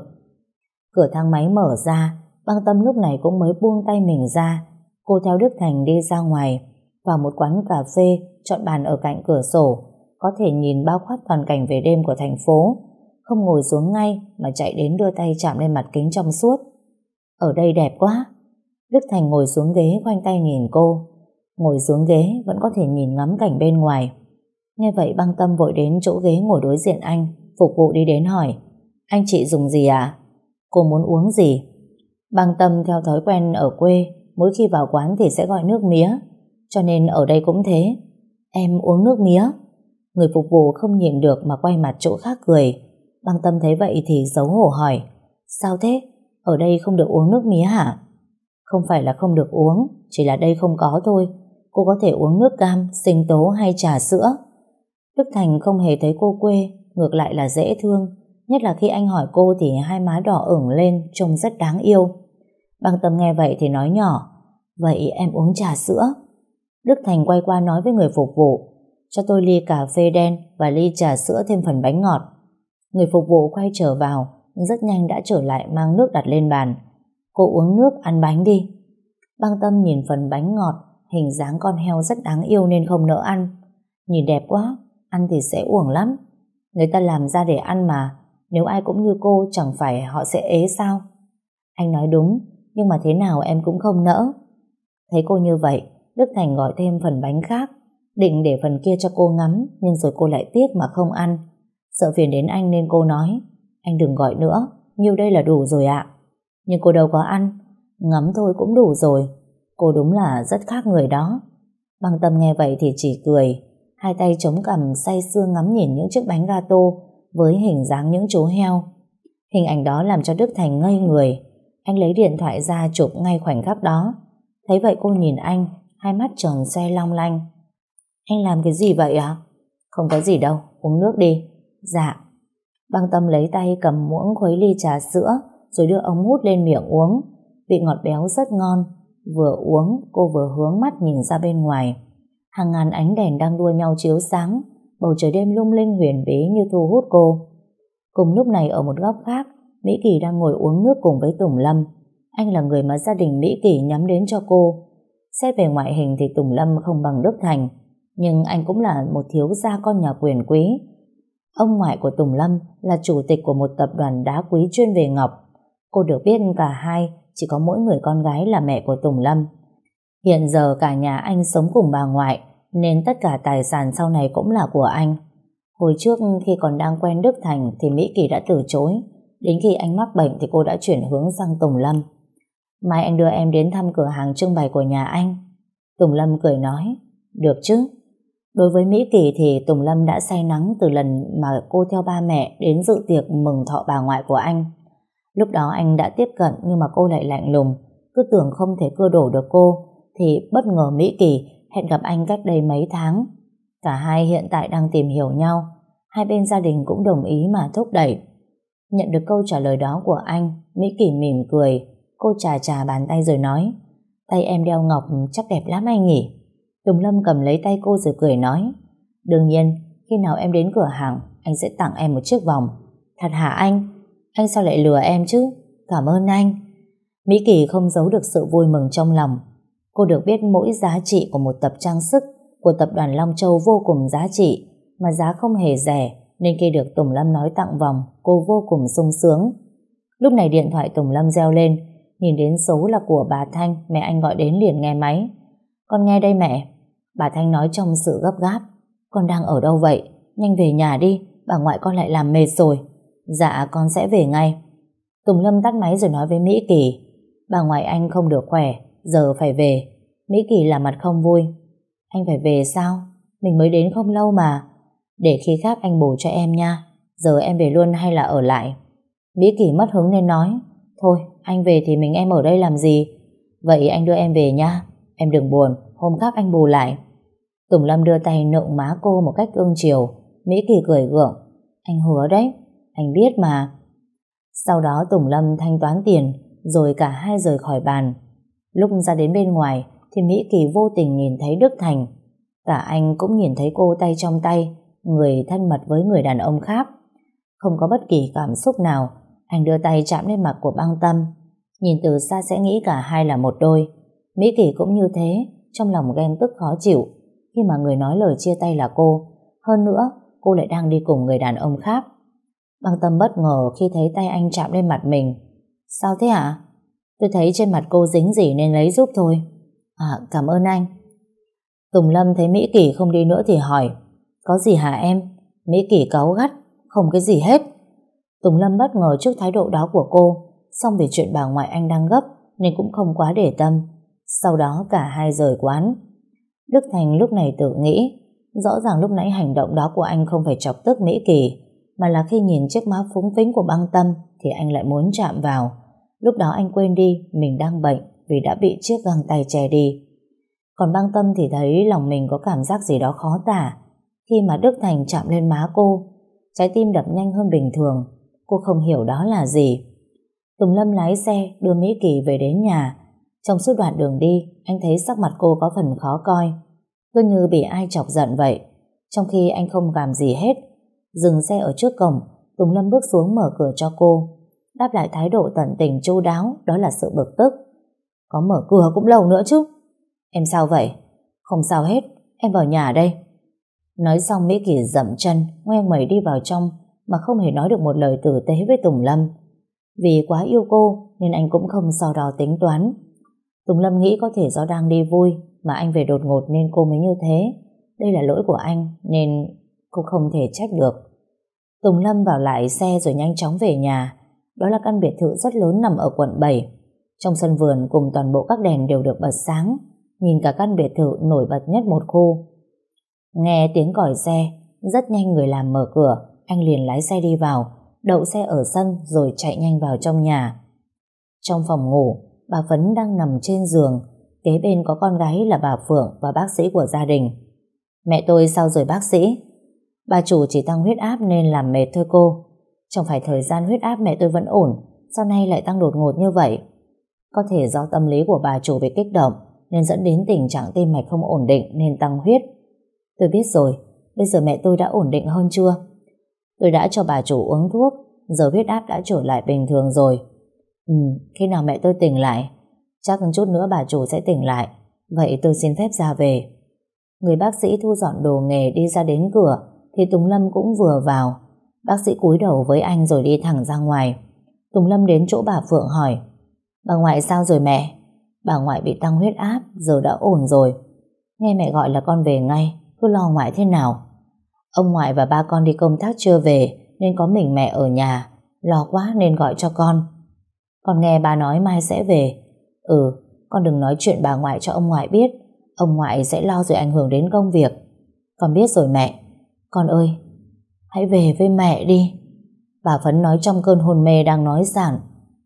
Cửa thang máy mở ra, băng tâm lúc này cũng mới buông tay mình ra. Cô theo Đức Thành đi ra ngoài, vào một quán cà phê, chọn bàn ở cạnh cửa sổ, có thể nhìn bao quát toàn cảnh về đêm của thành phố, không ngồi xuống ngay mà chạy đến đưa tay chạm lên mặt kính trong suốt. Ở đây đẹp quá. Đức Thành ngồi xuống ghế khoanh tay nhìn cô. Ngồi xuống ghế vẫn có thể nhìn ngắm cảnh bên ngoài. Nghe vậy băng tâm vội đến chỗ ghế ngồi đối diện anh, phục vụ đi đến hỏi. Anh chị dùng gì à? Cô muốn uống gì? Băng tâm theo thói quen ở quê, mỗi khi vào quán thì sẽ gọi nước mía. Cho nên ở đây cũng thế. Em uống nước mía. Người phục vụ không nhìn được mà quay mặt chỗ khác cười. Băng tâm thấy vậy thì giấu hổ hỏi Sao thế? Ở đây không được uống nước mía hả? Không phải là không được uống Chỉ là đây không có thôi Cô có thể uống nước cam, sinh tố hay trà sữa Đức Thành không hề thấy cô quê Ngược lại là dễ thương Nhất là khi anh hỏi cô thì hai má đỏ ửng lên Trông rất đáng yêu Băng tâm nghe vậy thì nói nhỏ Vậy em uống trà sữa Đức Thành quay qua nói với người phục vụ cho tôi ly cà phê đen và ly trà sữa thêm phần bánh ngọt. Người phục vụ quay trở vào, rất nhanh đã trở lại mang nước đặt lên bàn. Cô uống nước, ăn bánh đi. Băng tâm nhìn phần bánh ngọt, hình dáng con heo rất đáng yêu nên không nỡ ăn. Nhìn đẹp quá, ăn thì sẽ uổng lắm. Người ta làm ra để ăn mà, nếu ai cũng như cô chẳng phải họ sẽ ế sao? Anh nói đúng, nhưng mà thế nào em cũng không nỡ. Thấy cô như vậy, Đức Thành gọi thêm phần bánh khác, định để phần kia cho cô ngắm, nhưng rồi cô lại tiếc mà không ăn. Sợ phiền đến anh nên cô nói, anh đừng gọi nữa, nhiêu đây là đủ rồi ạ. Nhưng cô đâu có ăn, ngắm thôi cũng đủ rồi. Cô đúng là rất khác người đó. bằng tâm nghe vậy thì chỉ cười, hai tay chống cằm say sưa ngắm nhìn những chiếc bánh gato với hình dáng những chú heo. Hình ảnh đó làm cho Đức Thành ngây người. Anh lấy điện thoại ra chụp ngay khoảnh khắc đó. Thấy vậy cô nhìn anh, hai mắt tròn xe long lanh. Anh làm cái gì vậy ạ? Không có gì đâu, uống nước đi. Dạ. Băng tâm lấy tay cầm muỗng khuấy ly trà sữa rồi đưa ống hút lên miệng uống. Vị ngọt béo rất ngon. Vừa uống, cô vừa hướng mắt nhìn ra bên ngoài. Hàng ngàn ánh đèn đang đua nhau chiếu sáng, bầu trời đêm lung linh huyền bí như thu hút cô. Cùng lúc này ở một góc khác, Mỹ Kỳ đang ngồi uống nước cùng với Tùng Lâm. Anh là người mà gia đình Mỹ Kỳ nhắm đến cho cô. Xét về ngoại hình thì Tùng Lâm không bằng Đức Thành, nhưng anh cũng là một thiếu gia con nhà quyền quý. Ông ngoại của Tùng Lâm là chủ tịch của một tập đoàn đá quý chuyên về ngọc. Cô được biết cả hai chỉ có mỗi người con gái là mẹ của Tùng Lâm. Hiện giờ cả nhà anh sống cùng bà ngoại nên tất cả tài sản sau này cũng là của anh. Hồi trước khi còn đang quen Đức Thành thì Mỹ Kỳ đã từ chối. Đến khi anh mắc bệnh thì cô đã chuyển hướng sang Tùng Lâm. Mai anh đưa em đến thăm cửa hàng trưng bày của nhà anh. Tùng Lâm cười nói, được chứ. Đối với Mỹ Kỳ thì Tùng Lâm đã say nắng từ lần mà cô theo ba mẹ đến dự tiệc mừng thọ bà ngoại của anh. Lúc đó anh đã tiếp cận nhưng mà cô lại lạnh lùng, cứ tưởng không thể cưa đổ được cô, thì bất ngờ Mỹ Kỳ hẹn gặp anh cách đây mấy tháng. Cả hai hiện tại đang tìm hiểu nhau, hai bên gia đình cũng đồng ý mà thúc đẩy. Nhận được câu trả lời đó của anh, Mỹ Kỳ mỉm cười, cô trà trà bàn tay rồi nói, tay em đeo ngọc chắc đẹp lắm anh nhỉ. Tùng Lâm cầm lấy tay cô rồi cười nói, đương nhiên, khi nào em đến cửa hàng, anh sẽ tặng em một chiếc vòng. Thật hả anh? Anh sao lại lừa em chứ? Cảm ơn anh. Mỹ Kỳ không giấu được sự vui mừng trong lòng. Cô được biết mỗi giá trị của một tập trang sức của tập đoàn Long Châu vô cùng giá trị, mà giá không hề rẻ, nên khi được Tùng Lâm nói tặng vòng, cô vô cùng sung sướng. Lúc này điện thoại Tùng Lâm reo lên, nhìn đến số là của bà Thanh, mẹ anh gọi đến liền nghe máy. Con nghe đây mẹ. Bà Thanh nói trong sự gấp gáp. Con đang ở đâu vậy? Nhanh về nhà đi, bà ngoại con lại làm mệt rồi. Dạ con sẽ về ngay. Tùng Lâm tắt máy rồi nói với Mỹ Kỳ. Bà ngoại anh không được khỏe, giờ phải về. Mỹ Kỳ là mặt không vui. Anh phải về sao? Mình mới đến không lâu mà. Để khi khác anh bổ cho em nha. Giờ em về luôn hay là ở lại? Mỹ Kỳ mất hứng nên nói. Thôi, anh về thì mình em ở đây làm gì? Vậy anh đưa em về nha. Em đừng buồn, hôm khác anh bù lại. Tùng Lâm đưa tay nựng má cô một cách ương chiều. Mỹ Kỳ cười gượng. Anh hứa đấy, anh biết mà. Sau đó Tùng Lâm thanh toán tiền, rồi cả hai rời khỏi bàn. Lúc ra đến bên ngoài, thì Mỹ Kỳ vô tình nhìn thấy Đức Thành. Cả anh cũng nhìn thấy cô tay trong tay, người thân mật với người đàn ông khác. Không có bất kỳ cảm xúc nào, anh đưa tay chạm lên mặt của băng tâm. Nhìn từ xa sẽ nghĩ cả hai là một đôi. Mỹ Kỳ cũng như thế, trong lòng ghen tức khó chịu, khi mà người nói lời chia tay là cô. Hơn nữa, cô lại đang đi cùng người đàn ông khác. Băng tâm bất ngờ khi thấy tay anh chạm lên mặt mình. Sao thế hả? Tôi thấy trên mặt cô dính gì nên lấy giúp thôi. À, cảm ơn anh. Tùng Lâm thấy Mỹ Kỳ không đi nữa thì hỏi. Có gì hả em? Mỹ Kỳ cáu gắt. Không cái gì hết. Tùng Lâm bất ngờ trước thái độ đó của cô. Xong vì chuyện bà ngoại anh đang gấp nên cũng không quá để tâm. Sau đó cả hai rời quán. Đức Thành lúc này tự nghĩ rõ ràng lúc nãy hành động đó của anh không phải chọc tức Mỹ Kỳ mà là khi nhìn chiếc má phúng phính của băng tâm thì anh lại muốn chạm vào. Lúc đó anh quên đi mình đang bệnh vì đã bị chiếc găng tay che đi. Còn băng tâm thì thấy lòng mình có cảm giác gì đó khó tả. Khi mà Đức Thành chạm lên má cô, trái tim đập nhanh hơn bình thường. Cô không hiểu đó là gì. Tùng Lâm lái xe đưa Mỹ Kỳ về đến nhà. Trong suốt đoạn đường đi, anh thấy sắc mặt cô có phần khó coi. Cứ như bị ai chọc giận vậy. Trong khi anh không làm gì hết. Dừng xe ở trước cổng, Tùng Lâm bước xuống mở cửa cho cô. Đáp lại thái độ tận tình chu đáo, đó là sự bực tức. Có mở cửa cũng lâu nữa chứ. Em sao vậy? Không sao hết, em vào nhà đây. Nói xong Mỹ Kỳ dậm chân, ngoe mẩy đi vào trong mà không hề nói được một lời tử tế với Tùng Lâm. Vì quá yêu cô nên anh cũng không so đo tính toán. Tùng Lâm nghĩ có thể do đang đi vui mà anh về đột ngột nên cô mới như thế. Đây là lỗi của anh nên cô không thể trách được. Tùng Lâm vào lại xe rồi nhanh chóng về nhà. Đó là căn biệt thự rất lớn nằm ở quận 7. Trong sân vườn cùng toàn bộ các đèn đều được bật sáng. Nhìn cả căn biệt thự nổi bật nhất một khu. Nghe tiếng còi xe, rất nhanh người làm mở cửa, anh liền lái xe đi vào, đậu xe ở sân rồi chạy nhanh vào trong nhà. Trong phòng ngủ, bà Phấn đang nằm trên giường, kế bên có con gái là bà Phượng và bác sĩ của gia đình. Mẹ tôi sao rồi bác sĩ? Bà chủ chỉ tăng huyết áp nên làm mệt thôi cô. Trong phải thời gian huyết áp mẹ tôi vẫn ổn, sao nay lại tăng đột ngột như vậy? Có thể do tâm lý của bà chủ bị kích động nên dẫn đến tình trạng tim mạch không ổn định nên tăng huyết. Tôi biết rồi, bây giờ mẹ tôi đã ổn định hơn chưa? Tôi đã cho bà chủ uống thuốc, giờ huyết áp đã trở lại bình thường rồi. Ừ, khi nào mẹ tôi tỉnh lại? Chắc chút nữa bà chủ sẽ tỉnh lại. Vậy tôi xin phép ra về. Người bác sĩ thu dọn đồ nghề đi ra đến cửa, thì Tùng Lâm cũng vừa vào. Bác sĩ cúi đầu với anh rồi đi thẳng ra ngoài. Tùng Lâm đến chỗ bà Phượng hỏi, Bà ngoại sao rồi mẹ? Bà ngoại bị tăng huyết áp, giờ đã ổn rồi. Nghe mẹ gọi là con về ngay, cứ lo ngoại thế nào. Ông ngoại và ba con đi công tác chưa về, nên có mình mẹ ở nhà. Lo quá nên gọi cho con. Con nghe bà nói mai sẽ về. Ừ, con đừng nói chuyện bà ngoại cho ông ngoại biết. Ông ngoại sẽ lo rồi ảnh hưởng đến công việc. Con biết rồi mẹ. Con ơi, hãy về với mẹ đi. Bà Phấn nói trong cơn hồn mê đang nói giản.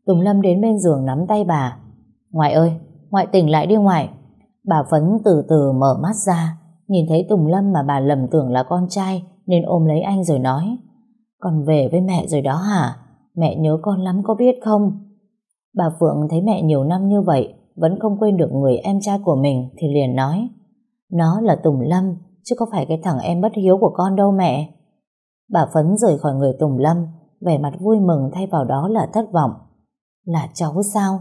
Tùng Lâm đến bên giường nắm tay bà. Ngoại ơi, ngoại tỉnh lại đi ngoại. Bà Phấn từ từ mở mắt ra, nhìn thấy Tùng Lâm mà bà lầm tưởng là con trai nên ôm lấy anh rồi nói Con về với mẹ rồi đó hả? Mẹ nhớ con lắm có biết không? Bà Phượng thấy mẹ nhiều năm như vậy vẫn không quên được người em trai của mình thì liền nói Nó là Tùng Lâm chứ có phải cái thằng em bất hiếu của con đâu mẹ. Bà Phấn rời khỏi người Tùng Lâm vẻ mặt vui mừng thay vào đó là thất vọng. Là cháu sao?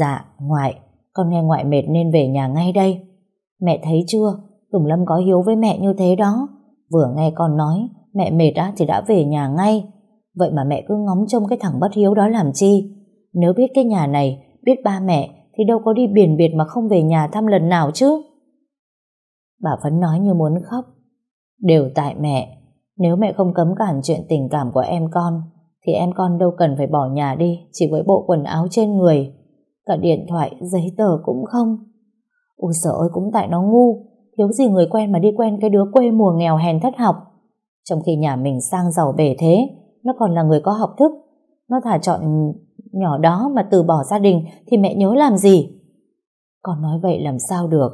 Dạ, ngoại, con nghe ngoại mệt nên về nhà ngay đây. Mẹ thấy chưa, Tùng Lâm có hiếu với mẹ như thế đó. Vừa nghe con nói, mẹ mệt á thì đã về nhà ngay. Vậy mà mẹ cứ ngóng trông cái thằng bất hiếu đó làm chi? Nếu biết cái nhà này, biết ba mẹ, thì đâu có đi biển biệt mà không về nhà thăm lần nào chứ. Bà Phấn nói như muốn khóc. Đều tại mẹ. Nếu mẹ không cấm cản chuyện tình cảm của em con, thì em con đâu cần phải bỏ nhà đi chỉ với bộ quần áo trên người. Cả điện thoại, giấy tờ cũng không. Ôi sợ ơi cũng tại nó ngu. Thiếu gì người quen mà đi quen cái đứa quê mùa nghèo hèn thất học. Trong khi nhà mình sang giàu bể thế, nó còn là người có học thức. Nó thả chọn nhỏ đó mà từ bỏ gia đình thì mẹ nhớ làm gì? Con nói vậy làm sao được?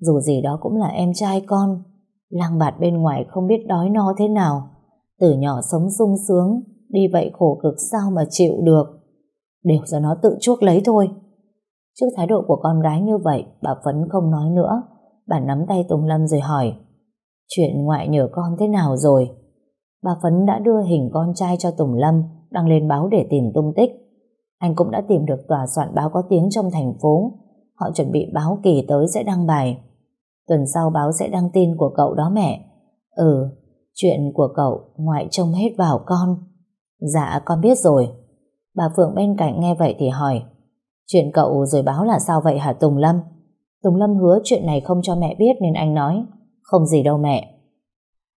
Dù gì đó cũng là em trai con. Lang bạt bên ngoài không biết đói no thế nào. Từ nhỏ sống sung sướng, đi vậy khổ cực sao mà chịu được. Đều do nó tự chuốc lấy thôi. Trước thái độ của con gái như vậy, bà Phấn không nói nữa. Bà nắm tay Tùng Lâm rồi hỏi, chuyện ngoại nhờ con thế nào rồi? Bà Phấn đã đưa hình con trai cho Tùng Lâm, đăng lên báo để tìm tung tích. Anh cũng đã tìm được tòa soạn báo có tiếng trong thành phố. Họ chuẩn bị báo kỳ tới sẽ đăng bài. Tuần sau báo sẽ đăng tin của cậu đó mẹ. Ừ, chuyện của cậu ngoại trông hết vào con. Dạ con biết rồi. Bà Phượng bên cạnh nghe vậy thì hỏi Chuyện cậu rồi báo là sao vậy hả Tùng Lâm? Tùng Lâm hứa chuyện này không cho mẹ biết nên anh nói Không gì đâu mẹ.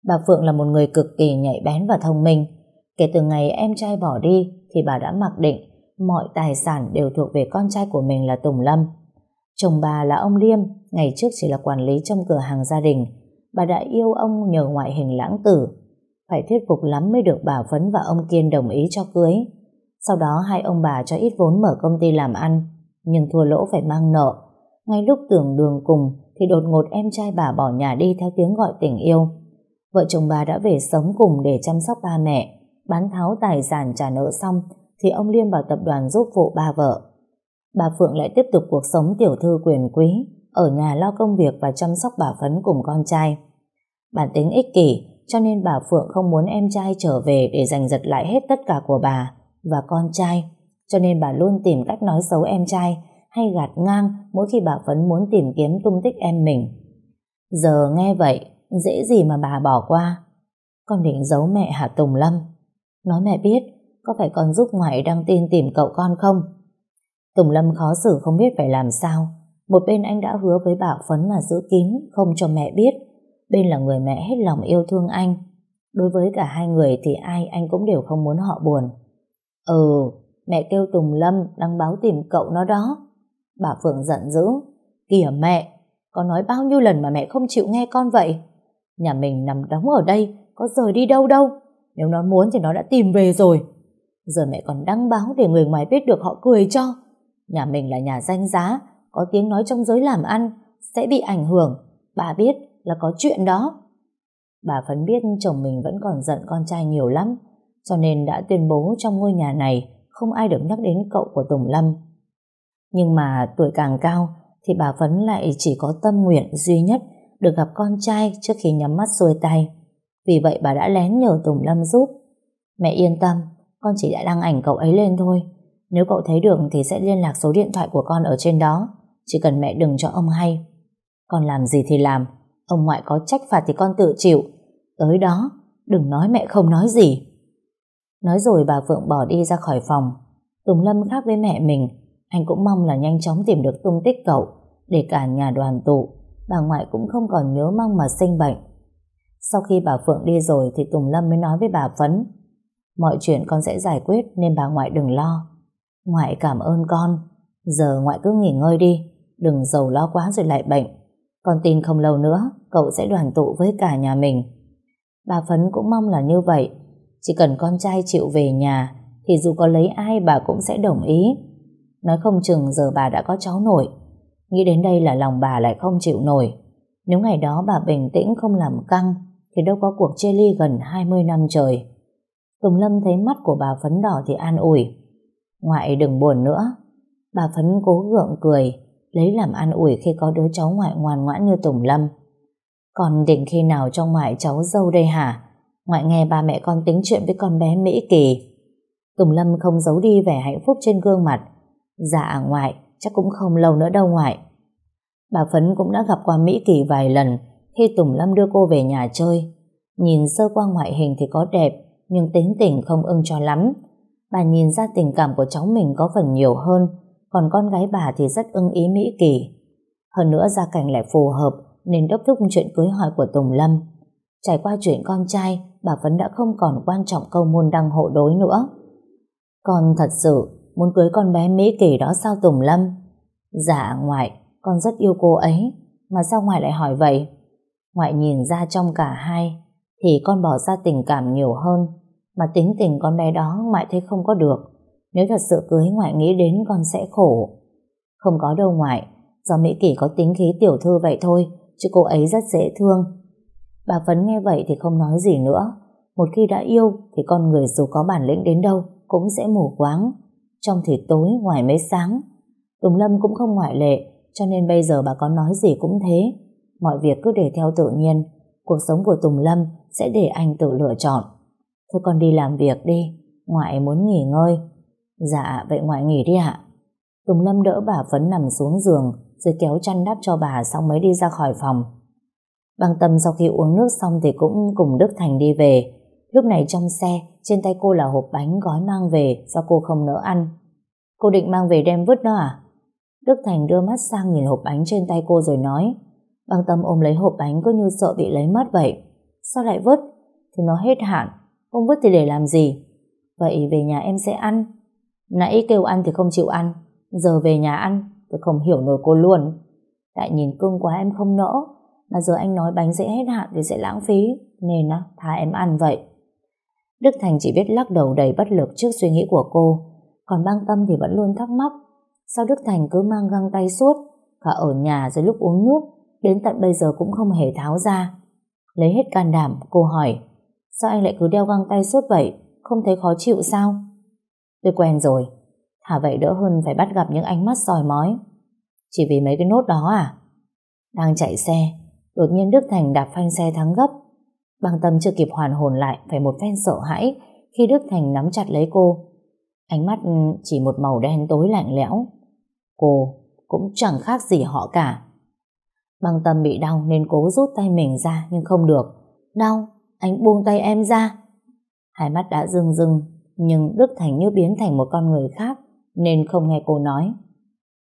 Bà Phượng là một người cực kỳ nhạy bén và thông minh. Kể từ ngày em trai bỏ đi thì bà đã mặc định mọi tài sản đều thuộc về con trai của mình là Tùng Lâm. Chồng bà là ông Liêm, ngày trước chỉ là quản lý trong cửa hàng gia đình. Bà đã yêu ông nhờ ngoại hình lãng tử. Phải thuyết phục lắm mới được bà Phấn và ông Kiên đồng ý cho cưới. Sau đó hai ông bà cho ít vốn mở công ty làm ăn, nhưng thua lỗ phải mang nợ. Ngay lúc tưởng đường cùng thì đột ngột em trai bà bỏ nhà đi theo tiếng gọi tình yêu. Vợ chồng bà đã về sống cùng để chăm sóc ba mẹ, bán tháo tài sản trả nợ xong thì ông Liêm vào tập đoàn giúp phụ ba vợ. Bà Phượng lại tiếp tục cuộc sống tiểu thư quyền quý, ở nhà lo công việc và chăm sóc bà Phấn cùng con trai. Bản tính ích kỷ, cho nên bà Phượng không muốn em trai trở về để giành giật lại hết tất cả của bà và con trai, cho nên bà luôn tìm cách nói xấu em trai hay gạt ngang mỗi khi bà Phấn muốn tìm kiếm tung tích em mình. Giờ nghe vậy, dễ gì mà bà bỏ qua. Con định giấu mẹ hả Tùng Lâm? Nói mẹ biết, có phải con giúp ngoại đăng tin tìm cậu con không? Tùng Lâm khó xử không biết phải làm sao. Một bên anh đã hứa với Bảo Phấn là giữ kín, không cho mẹ biết. Bên là người mẹ hết lòng yêu thương anh. Đối với cả hai người thì ai anh cũng đều không muốn họ buồn. Ừ, mẹ kêu Tùng Lâm đăng báo tìm cậu nó đó. Bà Phượng giận dữ. Kìa mẹ, con nói bao nhiêu lần mà mẹ không chịu nghe con vậy? Nhà mình nằm đóng ở đây, có rời đi đâu đâu. Nếu nó muốn thì nó đã tìm về rồi. Giờ mẹ còn đăng báo để người ngoài biết được họ cười cho. Nhà mình là nhà danh giá, có tiếng nói trong giới làm ăn, sẽ bị ảnh hưởng. Bà biết là có chuyện đó. Bà Phấn biết chồng mình vẫn còn giận con trai nhiều lắm, cho nên đã tuyên bố trong ngôi nhà này không ai được nhắc đến cậu của Tùng Lâm. Nhưng mà tuổi càng cao thì bà Phấn lại chỉ có tâm nguyện duy nhất được gặp con trai trước khi nhắm mắt xuôi tay. Vì vậy bà đã lén nhờ Tùng Lâm giúp. Mẹ yên tâm, con chỉ đã đăng ảnh cậu ấy lên thôi. Nếu cậu thấy được thì sẽ liên lạc số điện thoại của con ở trên đó. Chỉ cần mẹ đừng cho ông hay. Con làm gì thì làm. Ông ngoại có trách phạt thì con tự chịu. Tới đó, đừng nói mẹ không nói gì. Nói rồi bà Phượng bỏ đi ra khỏi phòng. Tùng Lâm khác với mẹ mình. Anh cũng mong là nhanh chóng tìm được tung tích cậu để cả nhà đoàn tụ. Bà ngoại cũng không còn nhớ mong mà sinh bệnh. Sau khi bà Phượng đi rồi thì Tùng Lâm mới nói với bà Phấn Mọi chuyện con sẽ giải quyết nên bà ngoại đừng lo. Ngoại cảm ơn con. Giờ ngoại cứ nghỉ ngơi đi. Đừng giàu lo quá rồi lại bệnh. Con tin không lâu nữa, cậu sẽ đoàn tụ với cả nhà mình. Bà Phấn cũng mong là như vậy. Chỉ cần con trai chịu về nhà, thì dù có lấy ai, bà cũng sẽ đồng ý. Nói không chừng giờ bà đã có cháu nội. Nghĩ đến đây là lòng bà lại không chịu nổi. Nếu ngày đó bà bình tĩnh không làm căng, thì đâu có cuộc chia ly gần 20 năm trời. Tùng Lâm thấy mắt của bà Phấn đỏ thì an ủi. Ngoại đừng buồn nữa. Bà Phấn cố gượng cười, lấy làm an ủi khi có đứa cháu ngoại ngoan ngoãn như Tùng Lâm. Còn định khi nào cho ngoại cháu dâu đây hả? Ngoại nghe ba mẹ con tính chuyện với con bé Mỹ Kỳ. Tùng Lâm không giấu đi vẻ hạnh phúc trên gương mặt. Dạ ngoại, chắc cũng không lâu nữa đâu ngoại. Bà Phấn cũng đã gặp qua Mỹ Kỳ vài lần khi Tùng Lâm đưa cô về nhà chơi. Nhìn sơ qua ngoại hình thì có đẹp, nhưng tính tình không ưng cho lắm. Bà nhìn ra tình cảm của cháu mình có phần nhiều hơn, còn con gái bà thì rất ưng ý Mỹ Kỳ. Hơn nữa gia cảnh lại phù hợp nên đốc thúc chuyện cưới hỏi của Tùng Lâm. Trải qua chuyện con trai, bà Phấn đã không còn quan trọng câu môn đăng hộ đối nữa. Con thật sự muốn cưới con bé Mỹ Kỳ đó sao Tùng Lâm? Dạ ngoại, con rất yêu cô ấy, mà sao ngoại lại hỏi vậy? Ngoại nhìn ra trong cả hai thì con bỏ ra tình cảm nhiều hơn mà tính tình con bé đó ngoại thấy không có được. Nếu thật sự cưới ngoại nghĩ đến con sẽ khổ. Không có đâu ngoại, do Mỹ Kỳ có tính khí tiểu thư vậy thôi, chứ cô ấy rất dễ thương. Bà Phấn nghe vậy thì không nói gì nữa. Một khi đã yêu thì con người dù có bản lĩnh đến đâu cũng sẽ mù quáng. Trong thì tối ngoài mới sáng. Tùng Lâm cũng không ngoại lệ, cho nên bây giờ bà có nói gì cũng thế. Mọi việc cứ để theo tự nhiên, cuộc sống của Tùng Lâm sẽ để anh tự lựa chọn. Thôi con đi làm việc đi, ngoại muốn nghỉ ngơi. Dạ, vậy ngoại nghỉ đi ạ. Tùng Lâm đỡ bà Phấn nằm xuống giường, rồi kéo chăn đắp cho bà xong mới đi ra khỏi phòng. Băng Tâm sau khi uống nước xong thì cũng cùng Đức Thành đi về. Lúc này trong xe, trên tay cô là hộp bánh gói mang về do cô không nỡ ăn. Cô định mang về đem vứt đó à? Đức Thành đưa mắt sang nhìn hộp bánh trên tay cô rồi nói Băng Tâm ôm lấy hộp bánh cứ như sợ bị lấy mất vậy. Sao lại vứt? Thì nó hết hạn. Không vứt thì để làm gì? Vậy về nhà em sẽ ăn. Nãy kêu ăn thì không chịu ăn. Giờ về nhà ăn, tôi không hiểu nổi cô luôn. Tại nhìn cưng quá em không nỡ. Mà giờ anh nói bánh sẽ hết hạn thì sẽ lãng phí. Nên á, thà em ăn vậy. Đức Thành chỉ biết lắc đầu đầy bất lực trước suy nghĩ của cô. Còn băng tâm thì vẫn luôn thắc mắc. Sao Đức Thành cứ mang găng tay suốt, cả ở nhà rồi lúc uống nước, đến tận bây giờ cũng không hề tháo ra. Lấy hết can đảm, cô hỏi, sao anh lại cứ đeo găng tay suốt vậy, không thấy khó chịu sao? Tôi quen rồi, thả vậy đỡ hơn phải bắt gặp những ánh mắt soi mói. Chỉ vì mấy cái nốt đó à? Đang chạy xe, đột nhiên Đức Thành đạp phanh xe thắng gấp. Bằng tâm chưa kịp hoàn hồn lại phải một phen sợ hãi khi Đức Thành nắm chặt lấy cô. Ánh mắt ừ, chỉ một màu đen tối lạnh lẽo. Cô cũng chẳng khác gì họ cả. Băng tâm bị đau nên cố rút tay mình ra nhưng không được. Đau, anh buông tay em ra. Hai mắt đã rưng rưng, nhưng Đức Thành như biến thành một con người khác nên không nghe cô nói.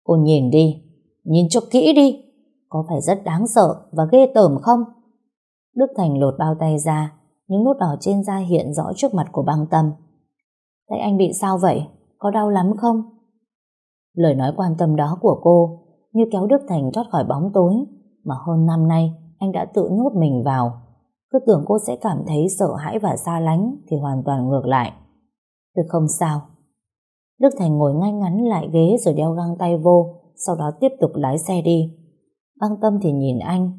Cô nhìn đi, nhìn cho kỹ đi, có phải rất đáng sợ và ghê tởm không? Đức Thành lột bao tay ra, những nốt đỏ trên da hiện rõ trước mặt của băng tâm. Tay anh bị sao vậy? Có đau lắm không? Lời nói quan tâm đó của cô như kéo Đức Thành thoát khỏi bóng tối mà hơn năm nay anh đã tự nhốt mình vào. Cứ tưởng cô sẽ cảm thấy sợ hãi và xa lánh thì hoàn toàn ngược lại. tôi không sao. Đức Thành ngồi ngay ngắn lại ghế rồi đeo găng tay vô, sau đó tiếp tục lái xe đi. Băng tâm thì nhìn anh.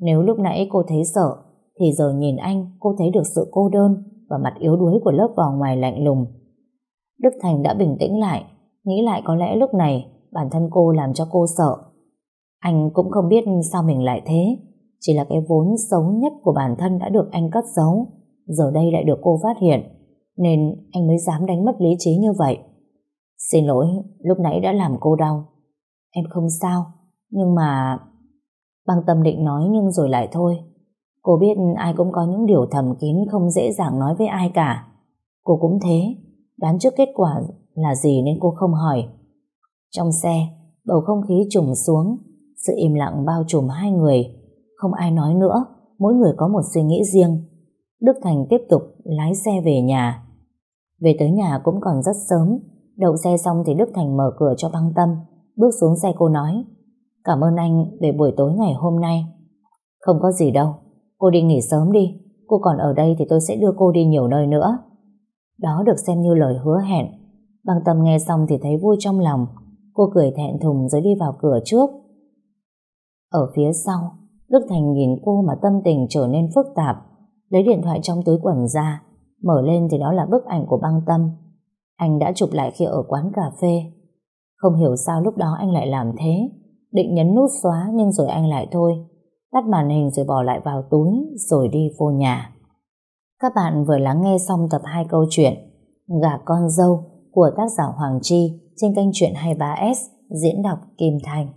Nếu lúc nãy cô thấy sợ, thì giờ nhìn anh cô thấy được sự cô đơn và mặt yếu đuối của lớp vỏ ngoài lạnh lùng. Đức Thành đã bình tĩnh lại, nghĩ lại có lẽ lúc này bản thân cô làm cho cô sợ. Anh cũng không biết sao mình lại thế, chỉ là cái vốn xấu nhất của bản thân đã được anh cất giấu, giờ đây lại được cô phát hiện, nên anh mới dám đánh mất lý trí như vậy. Xin lỗi, lúc nãy đã làm cô đau. Em không sao, nhưng mà... Băng tâm định nói nhưng rồi lại thôi. Cô biết ai cũng có những điều thầm kín không dễ dàng nói với ai cả. Cô cũng thế, đoán trước kết quả là gì nên cô không hỏi. Trong xe, bầu không khí trùng xuống, sự im lặng bao trùm hai người. Không ai nói nữa, mỗi người có một suy nghĩ riêng. Đức Thành tiếp tục lái xe về nhà. Về tới nhà cũng còn rất sớm, đậu xe xong thì Đức Thành mở cửa cho băng tâm, bước xuống xe cô nói Cảm ơn anh về buổi tối ngày hôm nay. Không có gì đâu, cô đi nghỉ sớm đi, cô còn ở đây thì tôi sẽ đưa cô đi nhiều nơi nữa. Đó được xem như lời hứa hẹn. Băng tâm nghe xong thì thấy vui trong lòng, cô cười thẹn thùng rồi đi vào cửa trước. Ở phía sau, Đức Thành nhìn cô mà tâm tình trở nên phức tạp, lấy điện thoại trong túi quần ra, mở lên thì đó là bức ảnh của băng tâm. Anh đã chụp lại khi ở quán cà phê. Không hiểu sao lúc đó anh lại làm thế, định nhấn nút xóa nhưng rồi anh lại thôi, tắt màn hình rồi bỏ lại vào túi rồi đi vô nhà. Các bạn vừa lắng nghe xong tập 2 câu chuyện Gà con dâu của tác giả Hoàng Chi trên kênh truyện 23S diễn đọc Kim Thành.